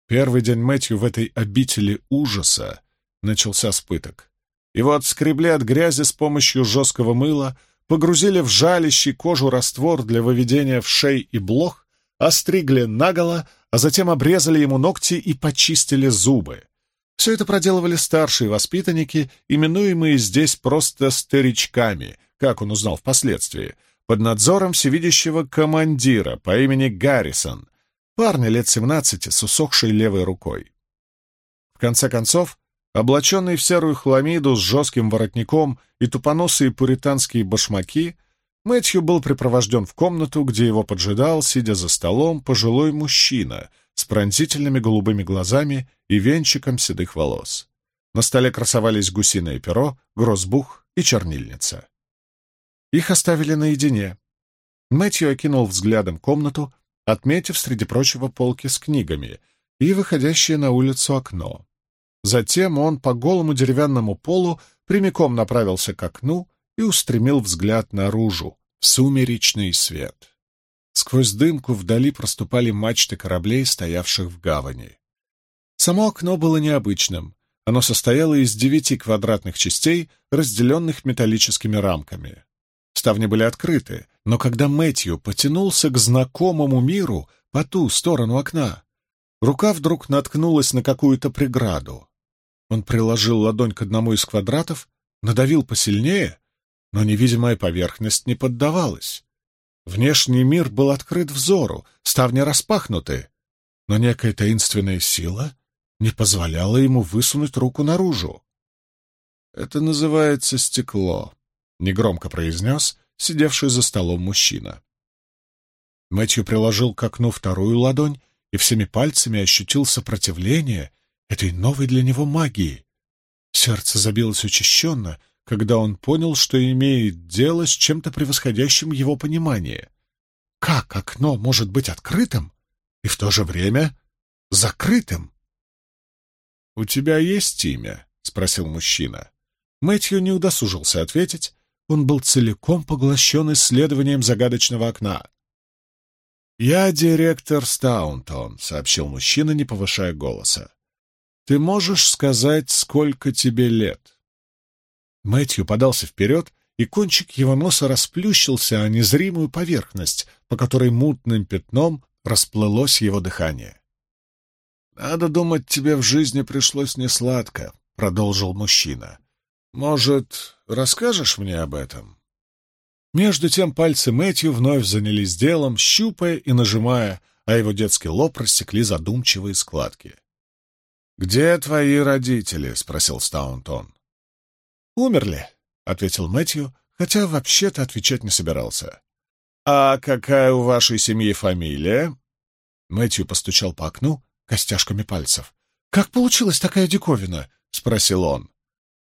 A: Первый день Мэтью в этой обители ужаса начался с пыток. Его отскребли от грязи с помощью жесткого мыла, погрузили в жалящий кожу раствор для выведения в шей и блох, остригли наголо, а затем обрезали ему ногти и почистили зубы. Все это проделывали старшие воспитанники, именуемые здесь просто старичками, как он узнал впоследствии, под надзором всевидящего командира по имени Гаррисон, парня лет семнадцати с усохшей левой рукой. В конце концов, облаченный в серую хламиду с жестким воротником и тупоносые пуританские башмаки, Мэтью был припровожден в комнату, где его поджидал, сидя за столом, пожилой мужчина с пронзительными голубыми глазами и венчиком седых волос. На столе красовались гусиное перо, грозбух и чернильница. Их оставили наедине. Мэтью окинул взглядом комнату, отметив среди прочего полки с книгами и выходящее на улицу окно. Затем он по голому деревянному полу прямиком направился к окну и устремил взгляд наружу, в сумеречный свет. Сквозь дымку вдали проступали мачты кораблей, стоявших в гавани. Само окно было необычным. Оно состояло из девяти квадратных частей, разделенных металлическими рамками. Ставни были открыты, но когда Мэтью потянулся к знакомому миру по ту сторону окна, рука вдруг наткнулась на какую-то преграду. Он приложил ладонь к одному из квадратов, надавил посильнее, но невидимая поверхность не поддавалась. Внешний мир был открыт взору, ставни распахнуты, но некая таинственная сила не позволяла ему высунуть руку наружу. «Это называется стекло», — негромко произнес сидевший за столом мужчина. Мэтью приложил к окну вторую ладонь и всеми пальцами ощутил сопротивление этой новой для него магии. Сердце забилось учащенно, когда он понял, что имеет дело с чем-то превосходящим его понимание. Как окно может быть открытым и в то же время закрытым? «У тебя есть имя?» — спросил мужчина. Мэтью не удосужился ответить. Он был целиком поглощен исследованием загадочного окна. «Я директор Стаунтон», — сообщил мужчина, не повышая голоса. «Ты можешь сказать, сколько тебе лет?» Мэтью подался вперед, и кончик его носа расплющился о незримую поверхность, по которой мутным пятном расплылось его дыхание. «Надо думать, тебе в жизни пришлось несладко», — продолжил мужчина. «Может, расскажешь мне об этом?» Между тем пальцы Мэтью вновь занялись делом, щупая и нажимая, а его детский лоб рассекли задумчивые складки. «Где твои родители?» — спросил Стаунтон. «Умерли», — ответил Мэтью, хотя вообще-то отвечать не собирался. «А какая у вашей семьи фамилия?» Мэтью постучал по окну костяшками пальцев. «Как получилась такая диковина?» — спросил он.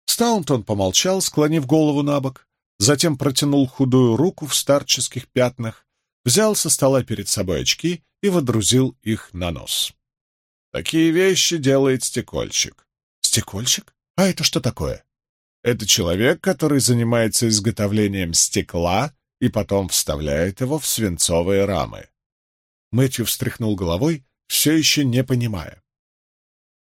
A: Стаунтон помолчал, склонив голову на бок, затем протянул худую руку в старческих пятнах, взял со стола перед собой очки и водрузил их на нос. Такие вещи делает стекольщик. Стекольщик? А это что такое? Это человек, который занимается изготовлением стекла и потом вставляет его в свинцовые рамы. Мэтью встряхнул головой, все еще не понимая.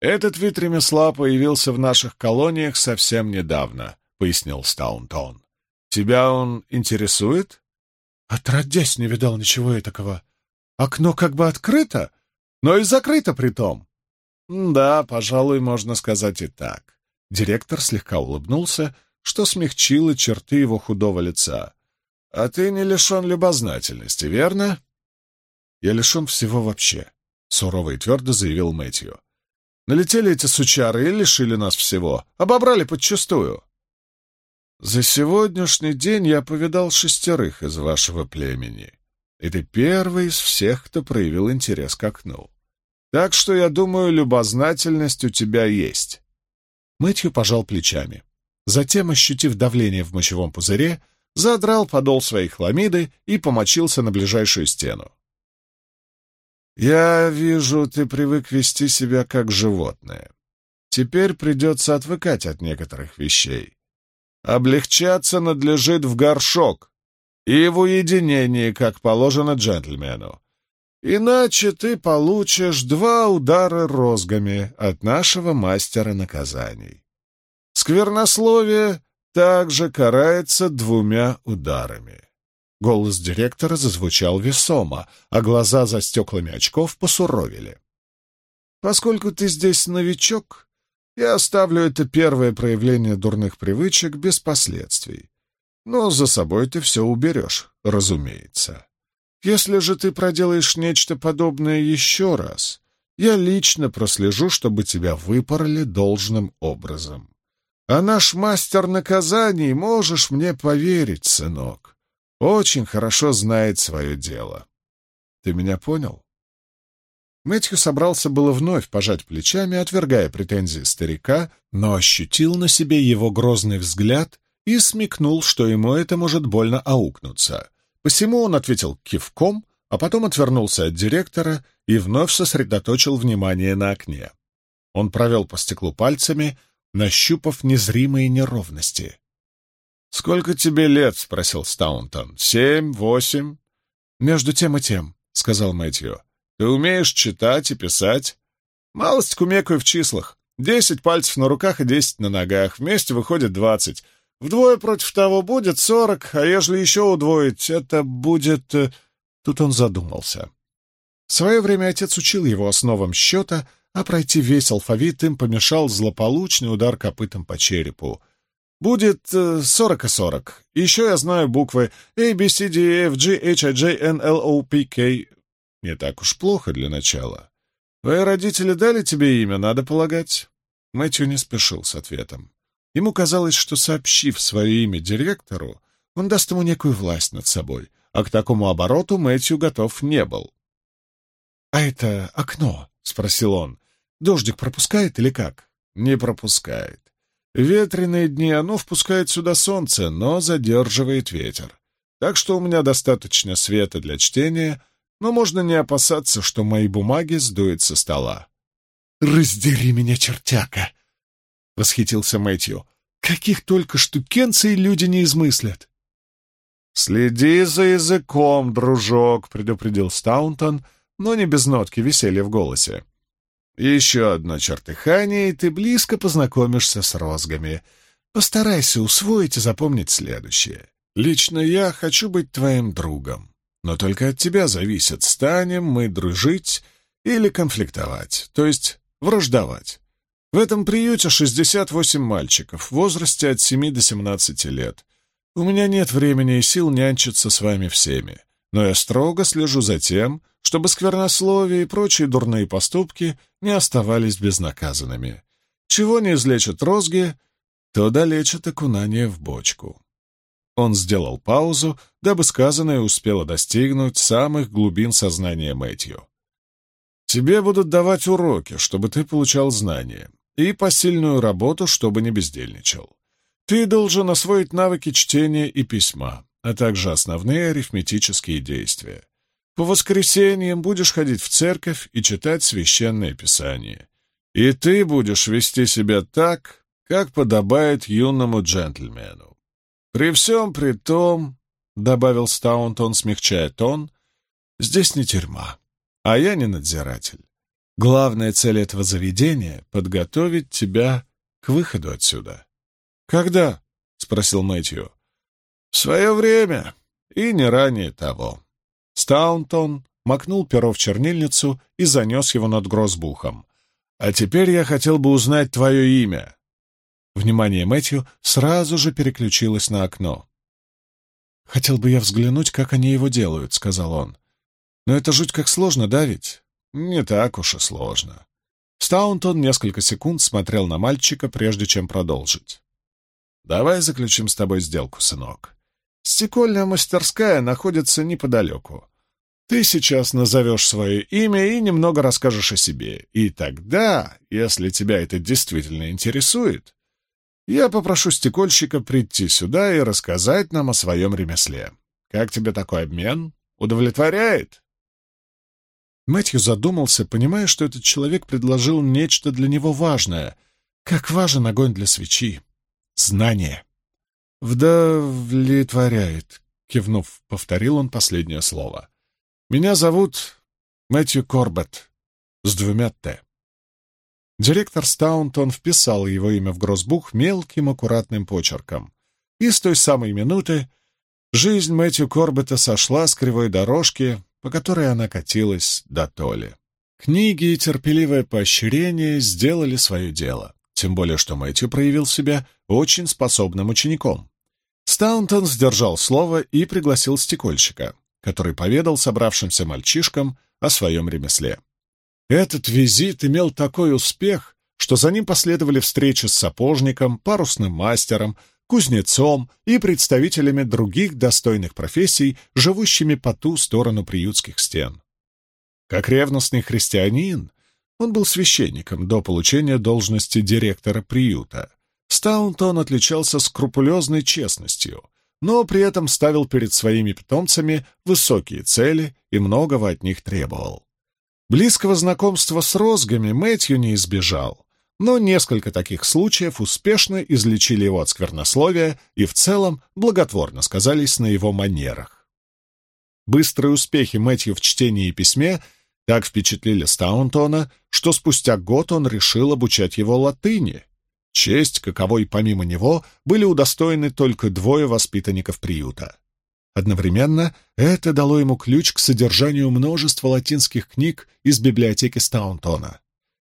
A: «Этот вид ремесла появился в наших колониях совсем недавно», — пояснил Стаунтон. «Тебя он интересует?» «Отродясь не видал ничего этакого. Окно как бы открыто, но и закрыто при том. Да, пожалуй, можно сказать и так. Директор слегка улыбнулся, что смягчило черты его худого лица.
B: «А ты не лишен любознательности, верно?»
A: «Я лишен всего вообще», — сурово и твердо заявил Мэтью.
B: «Налетели эти сучары и лишили нас всего. Обобрали подчистую. За сегодняшний день я повидал шестерых из вашего племени, и ты первый из всех, кто проявил интерес к окну. Так что, я думаю, любознательность у тебя есть».
A: Мэтью пожал плечами. Затем, ощутив давление в мочевом пузыре, задрал подол своей хламиды и помочился на ближайшую стену.
B: «Я вижу, ты привык вести себя как животное. Теперь придется отвыкать от некоторых вещей. Облегчаться надлежит в горшок и в уединении, как положено джентльмену. Иначе ты получишь два удара розгами от нашего мастера наказаний. Сквернословие также карается двумя ударами.
A: Голос директора зазвучал весомо, а глаза за стеклами очков посуровили.
B: «Поскольку ты здесь новичок, я оставлю это первое проявление дурных привычек без последствий. Но за собой ты все уберешь, разумеется. Если же ты проделаешь нечто подобное еще раз, я лично прослежу, чтобы тебя выпороли должным образом. А наш мастер наказаний, можешь мне поверить, сынок, очень хорошо знает свое дело. Ты меня понял?
A: Мэтью собрался было вновь пожать плечами, отвергая претензии старика, но ощутил на себе его грозный взгляд и смекнул, что ему это может больно аукнуться. Посему он ответил кивком, а потом отвернулся от директора и вновь сосредоточил внимание на окне. Он провел по стеклу пальцами, нащупав незримые неровности.
B: «Сколько тебе лет?» — спросил Стаунтон. «Семь? Восемь?»
A: «Между тем и тем», — сказал Мэтью.
B: Ты умеешь читать и писать? Малость кумекаю в числах. Десять пальцев на руках и десять на ногах. Вместе выходит двадцать. Вдвое против того будет сорок, а ежели еще удвоить, это будет...» э,
A: Тут он задумался. В свое время отец учил его основам счета, а пройти весь алфавит им помешал злополучный удар копытом по черепу.
B: «Будет э, сорок и сорок. Еще я знаю буквы A, B, C, D, E, F, G, H, I, J, N, L, O, P, K. Не так уж плохо для начала. Твои родители дали тебе имя, надо полагать?»
A: Мэтью не спешил с ответом. Ему казалось, что, сообщив свое имя директору, он даст ему некую власть над собой, а к такому обороту Мэтью готов не был. «А это окно?» — спросил он. «Дождик пропускает или как?»
B: «Не пропускает. В ветреные дни оно впускает сюда солнце, но задерживает ветер. Так что у меня достаточно света для чтения, но можно не опасаться, что мои бумаги сдуют со стола.
A: «Раздери меня, чертяка!» — восхитился Мэтью. «Каких только штукенций люди не измыслят!»
B: «Следи за языком, дружок», — предупредил Стаунтон, но не без нотки веселья в голосе. «Еще одно чертыхание, и ты близко познакомишься с розгами. Постарайся усвоить и запомнить следующее. Лично я хочу быть твоим другом. Но только от тебя зависит, станем мы дружить или конфликтовать, то есть враждовать. В этом приюте 68 мальчиков в возрасте от 7 до 17 лет. У меня нет времени и сил нянчиться с вами всеми, но я строго слежу за тем, чтобы сквернословие и прочие дурные поступки не оставались безнаказанными. Чего не излечат розги, то долечат окунание в бочку. Он сделал паузу, дабы сказанное успело достигнуть самых глубин сознания Мэтью. «Тебе будут давать уроки, чтобы ты получал знания, и посильную работу, чтобы не бездельничал. Ты должен освоить навыки чтения и письма, а также основные арифметические действия. По воскресеньям будешь ходить в церковь и читать священное писание. И ты будешь вести себя так, как подобает юному джентльмену. «При всем при том», — добавил Стаунтон, смягчая тон, — «здесь не тюрьма, а я не надзиратель. Главная цель этого заведения — подготовить тебя к выходу отсюда». «Когда?» — спросил Мэтью. «В свое время и не ранее того».
A: Стаунтон макнул перо в чернильницу и занес его над грозбухом. «А теперь я хотел бы узнать твое имя. Внимание Мэтью сразу же переключилось на окно. «Хотел бы я взглянуть, как они его делают», — сказал он. «Но это жуть как сложно, да ведь?»
B: «Не так уж и сложно». Стаунтон несколько секунд смотрел на мальчика, прежде чем продолжить. «Давай заключим с тобой сделку, сынок. Стекольная мастерская находится неподалеку. Ты сейчас назовешь свое имя и немного расскажешь о себе. И тогда, если тебя это действительно интересует, я попрошу стекольщика прийти сюда и рассказать нам о своем ремесле. Как тебе такой обмен? Удовлетворяет?»
A: Мэтью задумался, понимая, что этот человек предложил нечто для него важное. Как важен огонь для свечи. Знание.
B: «Вдовлетворяет», — кивнув, повторил он последнее слово. «Меня зовут Мэтью Корбет с двумя «Т».
A: Директор Стаунтон вписал его имя в гроссбух мелким аккуратным почерком. И с той самой минуты жизнь Мэтью Корбета сошла с кривой дорожки, по которой она катилась до толи. Книги и терпеливое поощрение сделали свое дело, тем более что Мэтью проявил себя очень способным учеником. Стаунтон сдержал слово и пригласил стекольщика, который поведал собравшимся мальчишкам о своем ремесле. Этот визит имел такой успех, что за ним последовали встречи с сапожником, парусным мастером, кузнецом и представителями других достойных профессий, живущими по ту сторону приютских стен. Как ревностный христианин, он был священником до получения должности директора приюта. Стаунтон отличался скрупулезной честностью, но при этом ставил перед своими питомцами высокие цели и многого от них требовал. Близкого знакомства с розгами Мэтью не избежал, но несколько таких случаев успешно излечили его от сквернословия и в целом благотворно сказались на его манерах. Быстрые успехи Мэтью в чтении и письме так впечатлили Стаунтона, что спустя год он решил обучать его латыни. Честь, каковой помимо него были удостоены только двое воспитанников приюта. Одновременно это дало ему ключ к содержанию множества латинских книг из библиотеки Стаунтона.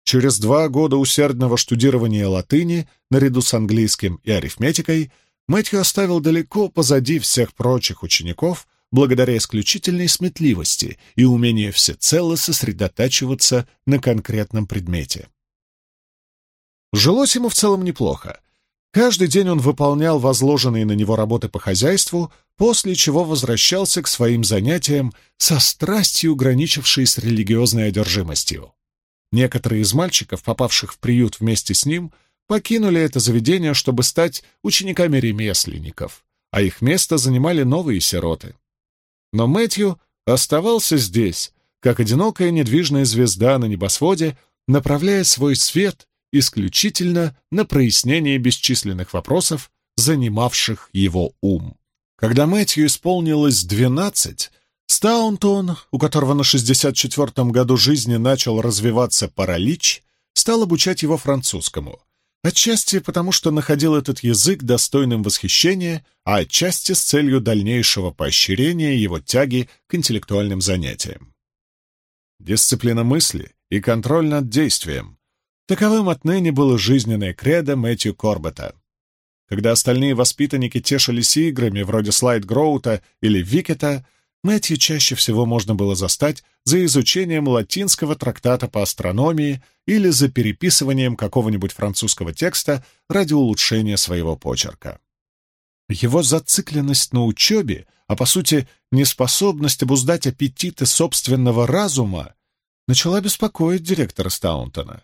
A: Через два года усердного штудирования латыни, наряду с английским и арифметикой, Мэтью оставил далеко позади всех прочих учеников благодаря исключительной сметливости и умению всецело сосредотачиваться на конкретном предмете. Жилось ему в целом неплохо. Каждый день он выполнял возложенные на него работы по хозяйству, после чего возвращался к своим занятиям со страстью, граничившей с религиозной одержимостью. Некоторые из мальчиков, попавших в приют вместе с ним, покинули это заведение, чтобы стать учениками ремесленников, а их место занимали новые сироты. Но Мэтью оставался здесь, как одинокая недвижная звезда на небосводе, направляя свой свет исключительно на прояснение бесчисленных вопросов, занимавших его ум. Когда Мэтью исполнилось двенадцать, Стаунтон, у которого на 64-м году жизни начал развиваться паралич, стал обучать его французскому. Отчасти потому, что находил этот язык достойным восхищения, а отчасти с целью дальнейшего поощрения его тяги к интеллектуальным занятиям. Дисциплина мысли и контроль над действием Таковым отныне было жизненное кредо Мэтью Корбета. Когда остальные воспитанники тешились играми вроде Слайд Гроута или Викета, Мэтью чаще всего можно было застать за изучением латинского трактата по астрономии или за переписыванием какого-нибудь французского текста ради улучшения своего почерка. Его зацикленность на учебе, а по сути неспособность обуздать аппетиты собственного разума, начала беспокоить директора Стаунтона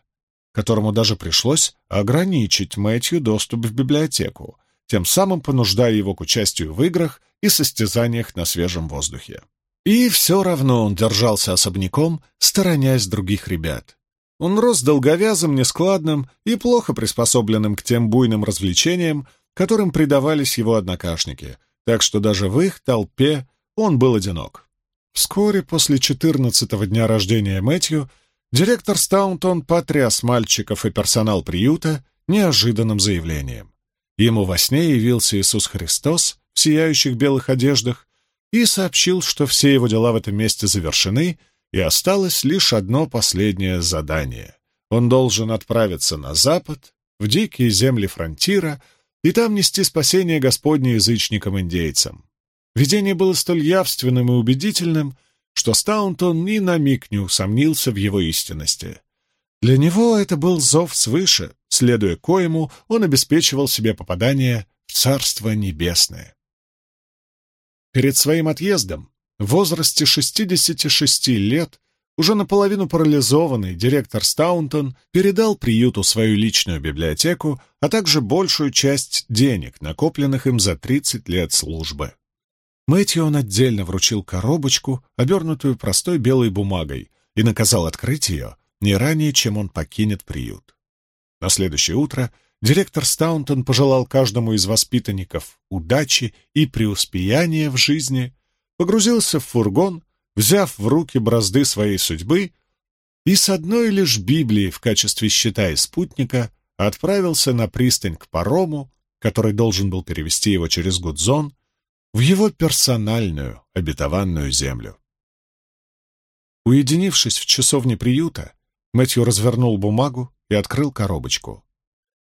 A: которому даже пришлось ограничить Мэтью доступ в библиотеку, тем самым понуждая его к участию в играх и состязаниях на свежем воздухе. И все равно он держался особняком, сторонясь других ребят. Он рос долговязым, нескладным и плохо приспособленным к тем буйным развлечениям, которым предавались его однокашники, так что даже в их толпе он был одинок. Вскоре после четырнадцатого дня рождения Мэтью Директор Стаунтон потряс мальчиков и персонал приюта неожиданным заявлением. Ему во сне явился Иисус Христос в сияющих белых одеждах и сообщил, что все его дела в этом месте завершены, и осталось лишь одно последнее задание. Он должен отправиться на запад, в дикие земли фронтира, и там нести спасение Господне язычникам-индейцам. Видение было столь явственным и убедительным, что Стаунтон ни на миг не усомнился в его истинности. Для него это был зов свыше, следуя коему он обеспечивал себе попадание в Царство Небесное. Перед своим отъездом, в возрасте 66 лет, уже наполовину парализованный директор Стаунтон передал приюту свою личную библиотеку, а также большую часть денег, накопленных им за 30 лет службы. Мэтью он отдельно вручил коробочку, обернутую простой белой бумагой, и наказал открыть ее не ранее, чем он покинет приют. На следующее утро директор Стаунтон пожелал каждому из воспитанников удачи и преуспеяния в жизни, погрузился в фургон взяв в руки бразды своей судьбы, и с одной лишь Библией в качестве щита и спутника отправился на пристань к парому, который должен был перевести его через Гудзон, в его персональную обетованную землю. Уединившись в часовне приюта, Мэтью развернул бумагу и открыл коробочку.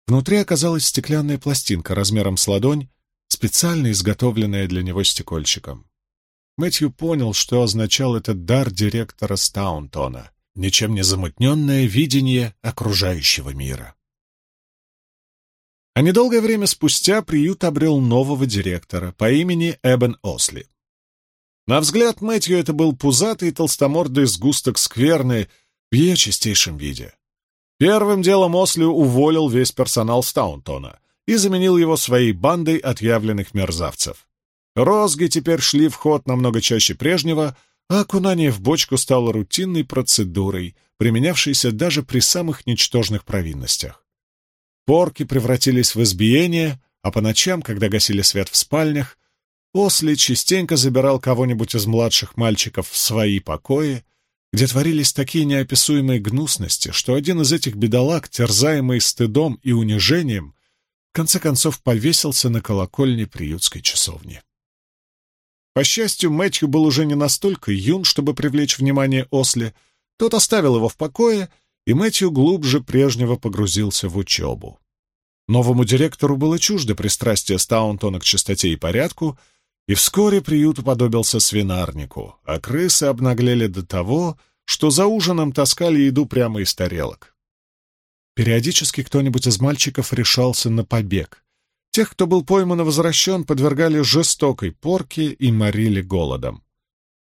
A: Внутри оказалась стеклянная пластинка размером с ладонь, специально изготовленная для него стекольщиком. Мэтью понял, что означал этот дар директора Стаунтона, ничем не замутненное видение окружающего мира. А недолгое время спустя приют обрел нового директора по имени Эбен Осли. На взгляд Мэтью это был пузатый толстомордый сгусток скверны в ее чистейшем виде. Первым делом Осли уволил весь персонал Стаунтона и заменил его своей бандой отъявленных мерзавцев. Розги теперь шли в ход намного чаще прежнего, а окунание в бочку стало рутинной процедурой, применявшейся даже при самых ничтожных провинностях. Порки превратились в избиение, а по ночам, когда гасили свет в спальнях, Осли частенько забирал кого-нибудь из младших мальчиков в свои покои, где творились такие неописуемые гнусности, что один из этих бедолаг, терзаемый стыдом и унижением, в конце концов повесился на колокольне приютской часовни. По счастью, Мэтью был уже не настолько юн, чтобы привлечь внимание Осли. Тот оставил его в покое, и Мэтью глубже прежнего погрузился в учебу. Новому директору было чуждо пристрастие Стаунтона к чистоте и порядку, и вскоре приют уподобился свинарнику, а крысы обнаглели до того, что за ужином таскали еду прямо из тарелок. Периодически кто-нибудь из мальчиков решался на побег, Тех, кто был пойман и возвращен, подвергали жестокой порке и морили голодом.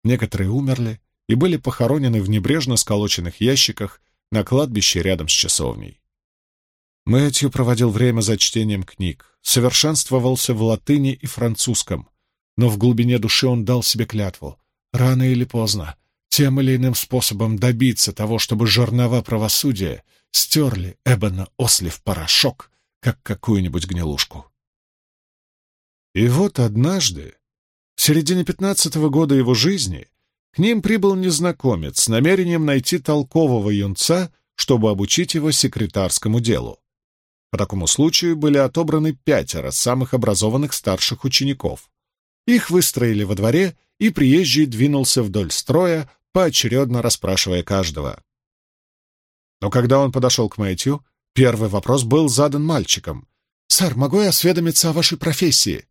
A: Некоторые умерли и были похоронены в небрежно сколоченных ящиках на кладбище рядом с часовней. Мэтью проводил время за чтением книг, совершенствовался в латыни и французском, но в глубине души он дал себе клятву — рано или поздно, тем или иным способом добиться того, чтобы жернова правосудия стерли Эбона Осли в порошок, как какую-нибудь гнилушку. И вот однажды, в середине пятнадцатого года его жизни, к ним прибыл незнакомец с намерением найти толкового юнца, чтобы обучить его секретарскому делу. По такому случаю были отобраны пятеро самых образованных старших учеников. Их выстроили во дворе, и приезжий двинулся вдоль строя, поочередно расспрашивая каждого. Но когда он подошел к Мэтью, первый вопрос был задан мальчиком. «Сэр, могу я осведомиться о вашей профессии?»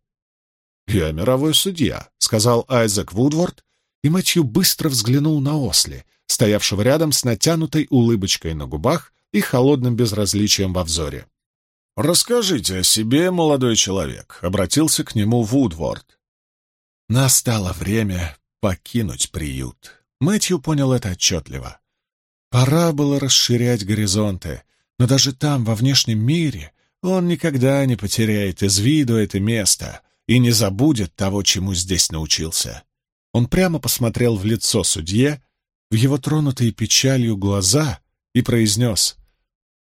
A: «Я мировой судья», — сказал Айзек Вудворд, и Мэтью быстро взглянул на Осли, стоявшего рядом с натянутой улыбочкой на губах и холодным безразличием во взоре. «Расскажите о себе, молодой человек», — обратился к нему Вудворд. Настало время покинуть приют. Мэтью понял это отчетливо. Пора было расширять горизонты, но даже там, во внешнем мире, он никогда не потеряет из виду это место — и не забудет того, чему здесь научился. Он прямо посмотрел в лицо судье, в его тронутые печалью глаза и произнес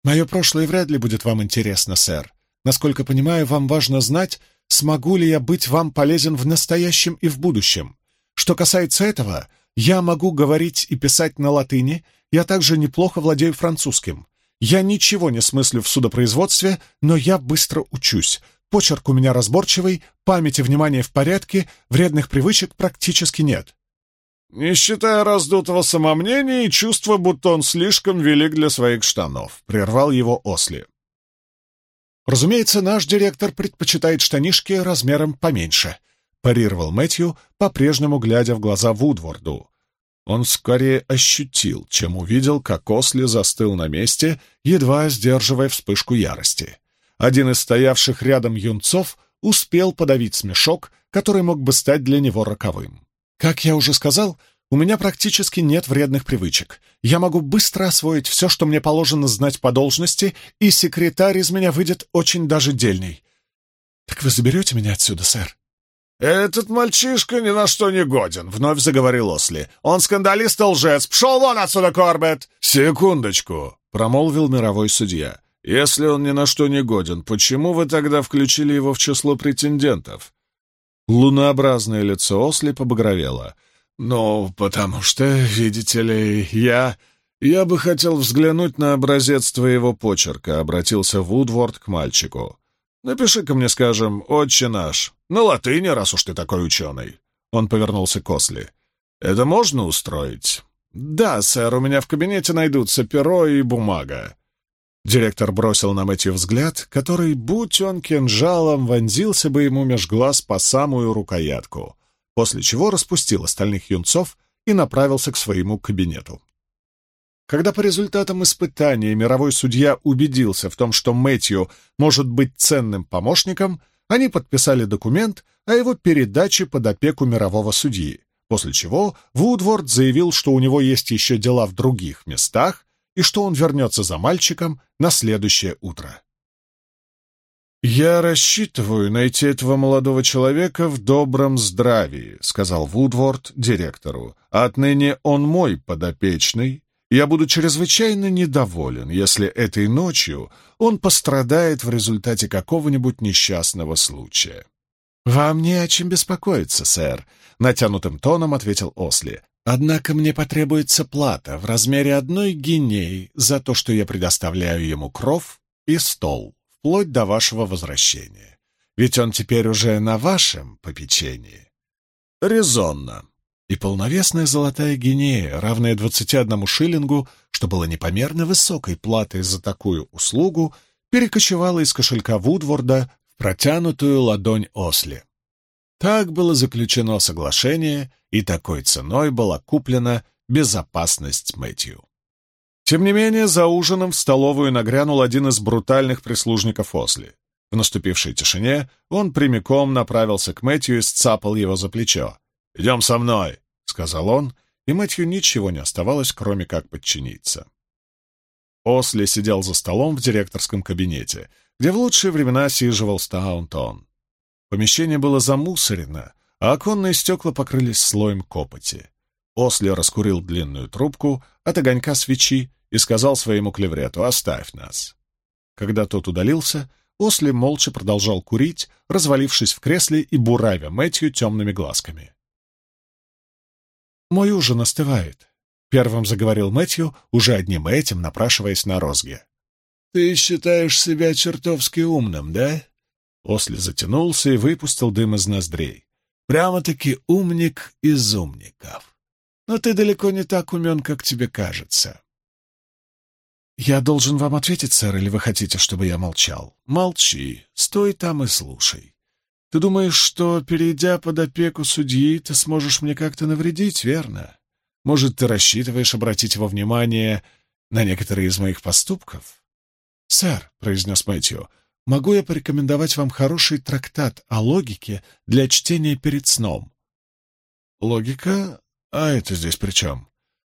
A: «Мое прошлое вряд ли будет вам интересно, сэр. Насколько понимаю, вам важно знать, смогу ли я быть вам полезен в настоящем и в будущем. Что касается этого, я могу говорить и писать на латыни, я также неплохо владею французским. Я ничего не смыслю в судопроизводстве, но я быстро учусь. Почерк у меня разборчивый, память и внимание в порядке, вредных привычек практически нет. «Не считая раздутого самомнения и чувства, будто он слишком велик для своих штанов», — прервал его Осли. «Разумеется, наш директор предпочитает штанишки размером поменьше. парировал Мэтью, по-прежнему глядя в глаза Вудворду. Он скорее ощутил, чем увидел, как Осли застыл на месте, едва сдерживая вспышку ярости. Один из стоявших рядом юнцов успел подавить смешок, который мог бы стать для него роковым. «Как я уже сказал, у меня практически нет вредных привычек. Я могу быстро освоить все, что мне положено знать по должности, и секретарь из меня выйдет очень даже дельный. Так вы заберете меня отсюда, сэр?»
B: «Этот мальчишка ни на что не годен», — вновь заговорил Осли. «Он скандалист и лжец. Пшел вон отсюда, Корбет!» «Секундочку», — промолвил мировой судья. «Если он ни на что не годен, почему вы тогда включили его в число претендентов?» Лунообразное лицо Осли побагровело. «Ну, потому что, видите ли, я... Я бы хотел взглянуть на образец твоего почерка», — обратился Вудворд к мальчику. «Напиши-ка мне, скажем, «Отче наш», на латыни, раз уж ты такой ученый». Он повернулся к Осли. «Это можно устроить?» «Да, сэр, у меня в кабинете найдутся перо и бумага». Директор бросил на Мэтью взгляд, который, будь он кинжалом, вонзился бы ему меж глаз по самую рукоятку, после чего распустил остальных юнцов и направился к своему кабинету. Когда по результатам испытания мировой судья убедился в том, что Мэтью может быть ценным помощником, они подписали документ о его передаче под опеку мирового судьи, после чего Вудворд заявил, что у него есть еще дела в других местах и что он вернется за мальчиком на следующее утро. «Я рассчитываю найти этого молодого человека в добром здравии», — сказал Вудворд директору. «Отныне он мой подопечный, я буду чрезвычайно недоволен, если этой ночью он пострадает в результате какого-нибудь несчастного случая». «Вам не о чем беспокоиться, сэр», — натянутым тоном ответил Осли. «Однако мне потребуется плата в размере одной гинеи за то, что я предоставляю ему кров и стол, вплоть до вашего возвращения. Ведь он теперь уже на вашем попечении». «Резонно», и полновесная золотая гинея, равная 21 шиллингу, что было непомерно высокой платой за такую услугу, перекочевала из кошелька Вудворда в протянутую ладонь Осли. Так было заключено соглашение, и такой ценой была куплена безопасность Мэтью. Тем не менее, за ужином в столовую нагрянул один из брутальных прислужников Осли. В наступившей тишине он прямиком направился к Мэтью и сцапал его за плечо. «Идем со мной», — сказал он, и Мэтью ничего не оставалось, кроме как подчиниться. Осли сидел за столом в директорском кабинете, где в лучшие времена сиживал Стаунтон. Помещение было замусорено, а оконные стекла покрылись слоем копоти. Осли раскурил длинную трубку от огонька свечи и сказал своему клеврету «Оставь нас». Когда тот удалился, Осли молча продолжал курить, развалившись в кресле и буравя Мэтью темными глазками. «Мой ужин остывает», — первым заговорил Мэтью, уже одним этим напрашиваясь на розге. «Ты считаешь себя чертовски умным, да?» Осли затянулся и выпустил дым из ноздрей. «Прямо-таки умник из умников. Но ты далеко не так умен, как тебе кажется». «Я должен вам ответить, сэр, или вы хотите, чтобы я молчал?» «Молчи, стой там и слушай. Ты думаешь, что, перейдя под опеку судьи, ты сможешь мне как-то навредить, верно? Может, ты рассчитываешь обратить его внимание на некоторые из моих поступков? «Сэр», — произнес Мэтью, — «могу я порекомендовать вам хороший трактат о логике для чтения перед сном?» «Логика? А это здесь при чем?»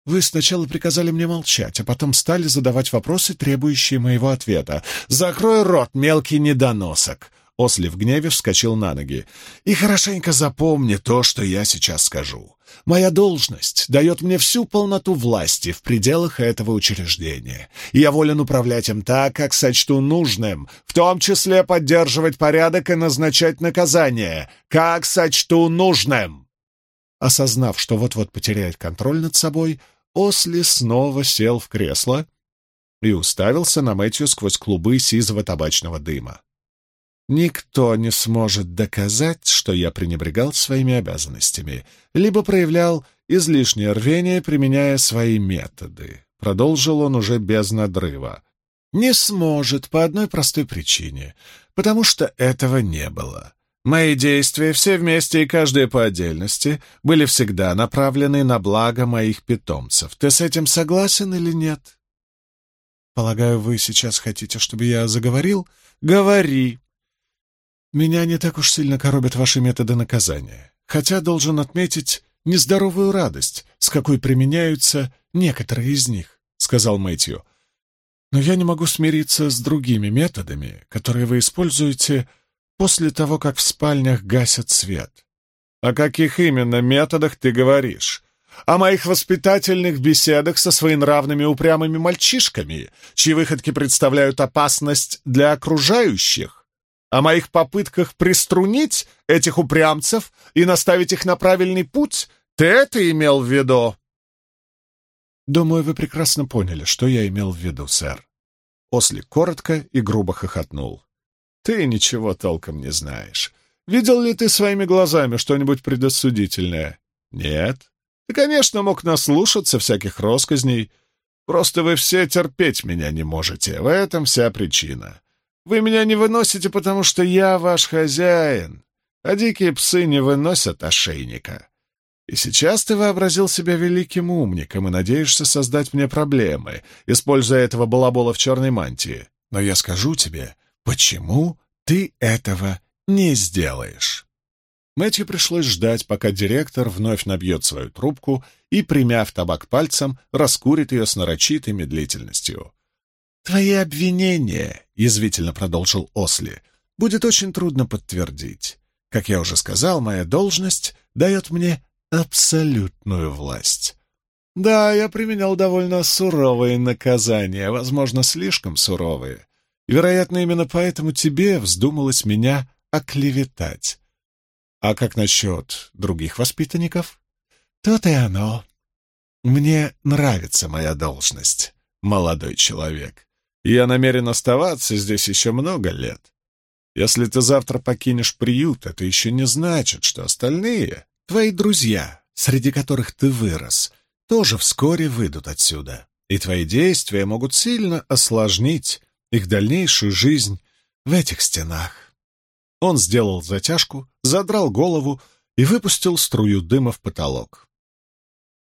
B: Вы сначала приказали мне молчать, а потом стали задавать вопросы, требующие моего ответа. «Закрой рот, мелкий недоносок!» Осли в гневе вскочил на ноги. «И хорошенько запомни то, что я сейчас скажу. Моя должность дает мне всю полноту власти в пределах этого учреждения. Я волен управлять им так, как сочту нужным, в том числе поддерживать порядок и назначать наказание, как сочту нужным». Осознав, что вот-вот потеряет контроль над собой, Осли снова сел в кресло и уставился на Мэтью сквозь клубы сизого табачного дыма. Никто не сможет доказать, что я пренебрегал своими обязанностями, либо проявлял излишнее рвение, применяя свои методы. Продолжил он уже без надрыва. Не сможет по одной простой причине, потому что этого не было.
A: Мои действия, все вместе и каждое по отдельности, были всегда направлены на благо моих питомцев. Ты с этим согласен или нет? Полагаю, вы сейчас хотите, чтобы я заговорил? Говори. Меня не так уж сильно коробят ваши методы наказания. Хотя, должен отметить, нездоровую радость, с какой применяются некоторые из них, — сказал Мэтью. Но я не могу смириться с другими методами, которые вы используете после того, как в спальнях гасят свет. О каких именно методах ты говоришь? О моих воспитательных беседах со своенравными упрямыми мальчишками, чьи выходки представляют опасность для окружающих? О моих попытках приструнить этих упрямцев и наставить их на правильный путь? Ты это имел в виду? Думаю, вы прекрасно поняли, что я имел в виду, сэр. Осли коротко и грубо хохотнул. Ты ничего толком не знаешь. Видел ли ты своими глазами что-нибудь предосудительное? Нет. Ты, конечно, мог наслушаться всяких росказней. Просто вы все терпеть меня не можете. В этом вся причина. Вы меня не выносите, потому что я ваш хозяин, а дикие псы не выносят ошейника. И сейчас ты вообразил себя великим умником и надеешься создать мне проблемы, используя этого балабола в черной мантии. Но я скажу тебе, Почему ты этого не сделаешь? Мэтью пришлось ждать, пока директор вновь набьет свою трубку и, примяв табак пальцем, раскурит ее с нарочитой медлительностью. «Твои обвинения», — язвительно продолжил Осли, — «будет очень трудно подтвердить. Как я уже сказал, моя должность дает мне абсолютную власть. Да, я применял довольно суровые наказания, возможно, слишком суровые. Вероятно, именно поэтому тебе вздумалось меня оклеветать. А как насчет других воспитанников? То-то и оно. Мне нравится моя должность, молодой человек. Я намерен оставаться здесь еще много лет. Если ты завтра покинешь приют, это еще не значит, что остальные, твои друзья, среди которых ты вырос, тоже вскоре выйдут отсюда. И твои действия могут сильно осложнить их дальнейшую жизнь в этих стенах. Он сделал затяжку, задрал голову и выпустил струю дыма в потолок.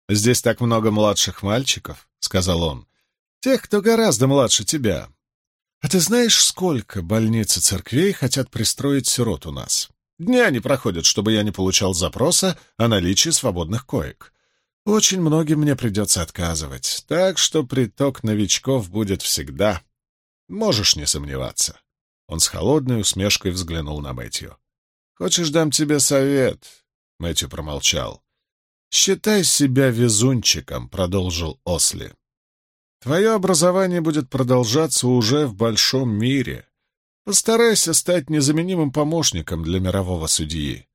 A: «Здесь так много младших мальчиков», — сказал он, — «тех, кто гораздо младше тебя. А ты знаешь, сколько больниц и церквей хотят пристроить сирот у нас? Дня не проходят, чтобы я не получал запроса о наличии свободных коек. Очень многим мне придется отказывать, так что приток новичков будет всегда». Можешь не сомневаться. Он с холодной усмешкой взглянул на Мэтью. «Хочешь, дам тебе совет?» Мэтью промолчал. «Считай себя везунчиком», — продолжил Осли. «Твое образование будет продолжаться уже в большом мире. Постарайся стать незаменимым помощником для мирового судьи.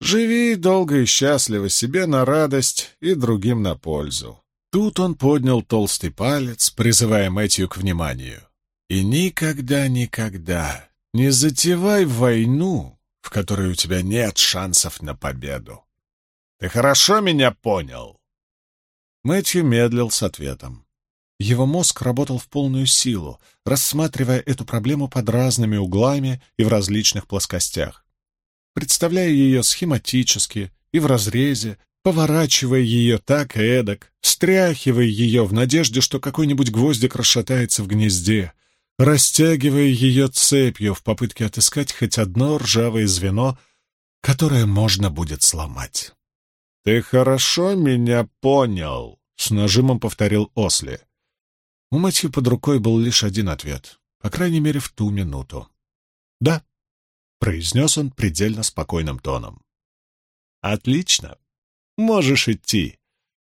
A: Живи долго и счастливо себе на радость и другим на пользу». Тут он поднял толстый палец, призывая Мэтью к вниманию. И никогда-никогда не затевай войну, в которой у тебя нет шансов на победу. Ты хорошо меня понял?» Мэтью медлил с ответом. Его мозг работал в полную силу, рассматривая эту проблему под разными углами и в различных плоскостях, представляя ее схематически и в разрезе, поворачивая ее так и эдак, встряхивая ее в надежде, что какой-нибудь гвоздик расшатается в гнезде, растягивая ее цепью в попытке отыскать хоть одно ржавое звено, которое можно будет сломать. «Ты хорошо меня понял», — с нажимом повторил Осли. У Матью под рукой был лишь один ответ, по крайней мере, в ту минуту. «Да», — произнес он предельно спокойным тоном. «Отлично. Можешь идти.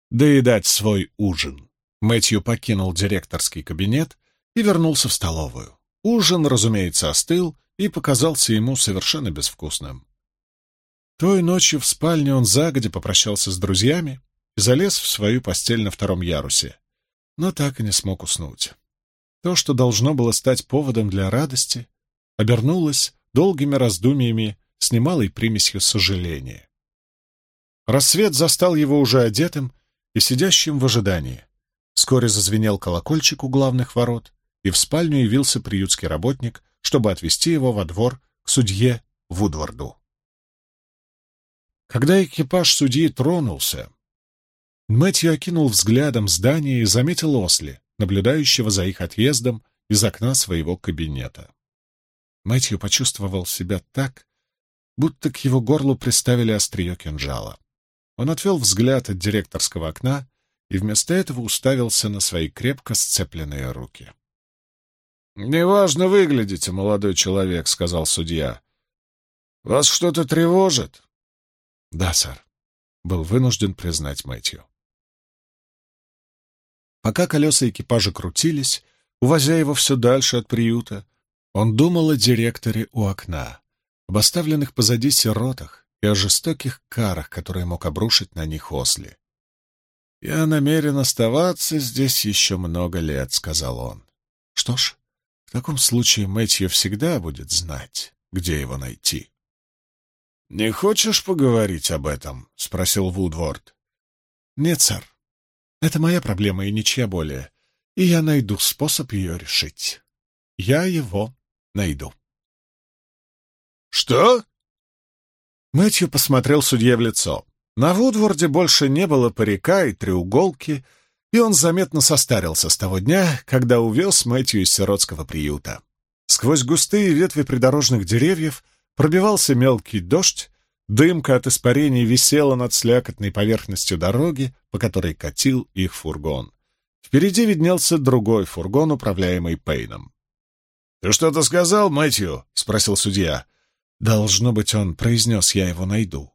A: Доедать свой ужин». Мэтью покинул директорский кабинет и вернулся в столовую. Ужин, разумеется, остыл и показался ему совершенно безвкусным. Той ночью в спальне он загодя попрощался с друзьями и залез в свою постель на втором ярусе, но так и не смог уснуть. То, что должно было стать поводом для радости, обернулось долгими раздумьями с немалой примесью сожаления. Рассвет застал его уже одетым и сидящим в ожидании. Вскоре зазвенел колокольчик у главных ворот, и в спальню явился приютский работник, чтобы отвезти его во двор к судье Вудварду. Когда экипаж судьи тронулся, Мэтью окинул взглядом здание и заметил Осли, наблюдающего за их отъездом из окна своего кабинета. Мэтью почувствовал себя так, будто к его горлу приставили острие кинжала. Он отвел взгляд от директорского окна и вместо этого уставился на свои крепко сцепленные руки.
B: «Неважно выглядите, молодой человек», — сказал судья. «Вас что-то тревожит?»
A: «Да, сэр», — был вынужден признать Мэтью. Пока колеса экипажа крутились, увозя его все дальше от приюта, он думал о директоре у окна, об оставленных позади сиротах и о жестоких карах, которые мог обрушить на них Осли. «Я намерен оставаться здесь еще много лет», — сказал он. «Что ж, в таком случае Мэтью всегда будет знать, где его найти».
B: «Не хочешь поговорить об этом?» — спросил Вудворд.
A: «Нет, сэр. Это моя проблема и ничья более, и я найду способ ее решить. Я его найду.
B: «Что?»
A: Мэтью посмотрел судье в лицо. На Вудворде больше не было парика и треуголки, и он заметно состарился с того дня, когда увез Мэтью из сиротского приюта. Сквозь густые ветви придорожных деревьев пробивался мелкий дождь, Дымка от испарений висела над слякотной поверхностью дороги, по которой катил их фургон. Впереди виднелся другой фургон, управляемый Пейном.
B: «Ты что-то сказал, Мэтью?» — спросил судья.
A: «Должно быть, он произнес, я его найду».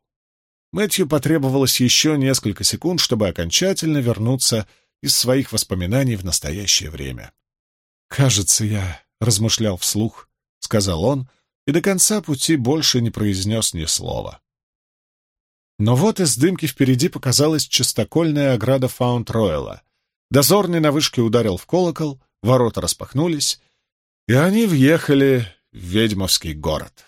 A: Мэтью потребовалось еще несколько секунд, чтобы окончательно вернуться из своих воспоминаний в настоящее время. «Кажется, я размышлял вслух», — сказал он, и до конца пути больше не произнес ни слова. Но вот из дымки впереди показалась чистокольная ограда Фаунд-Ройла. Дозорный на вышке ударил в колокол, ворота распахнулись, и они въехали в ведьмовский город.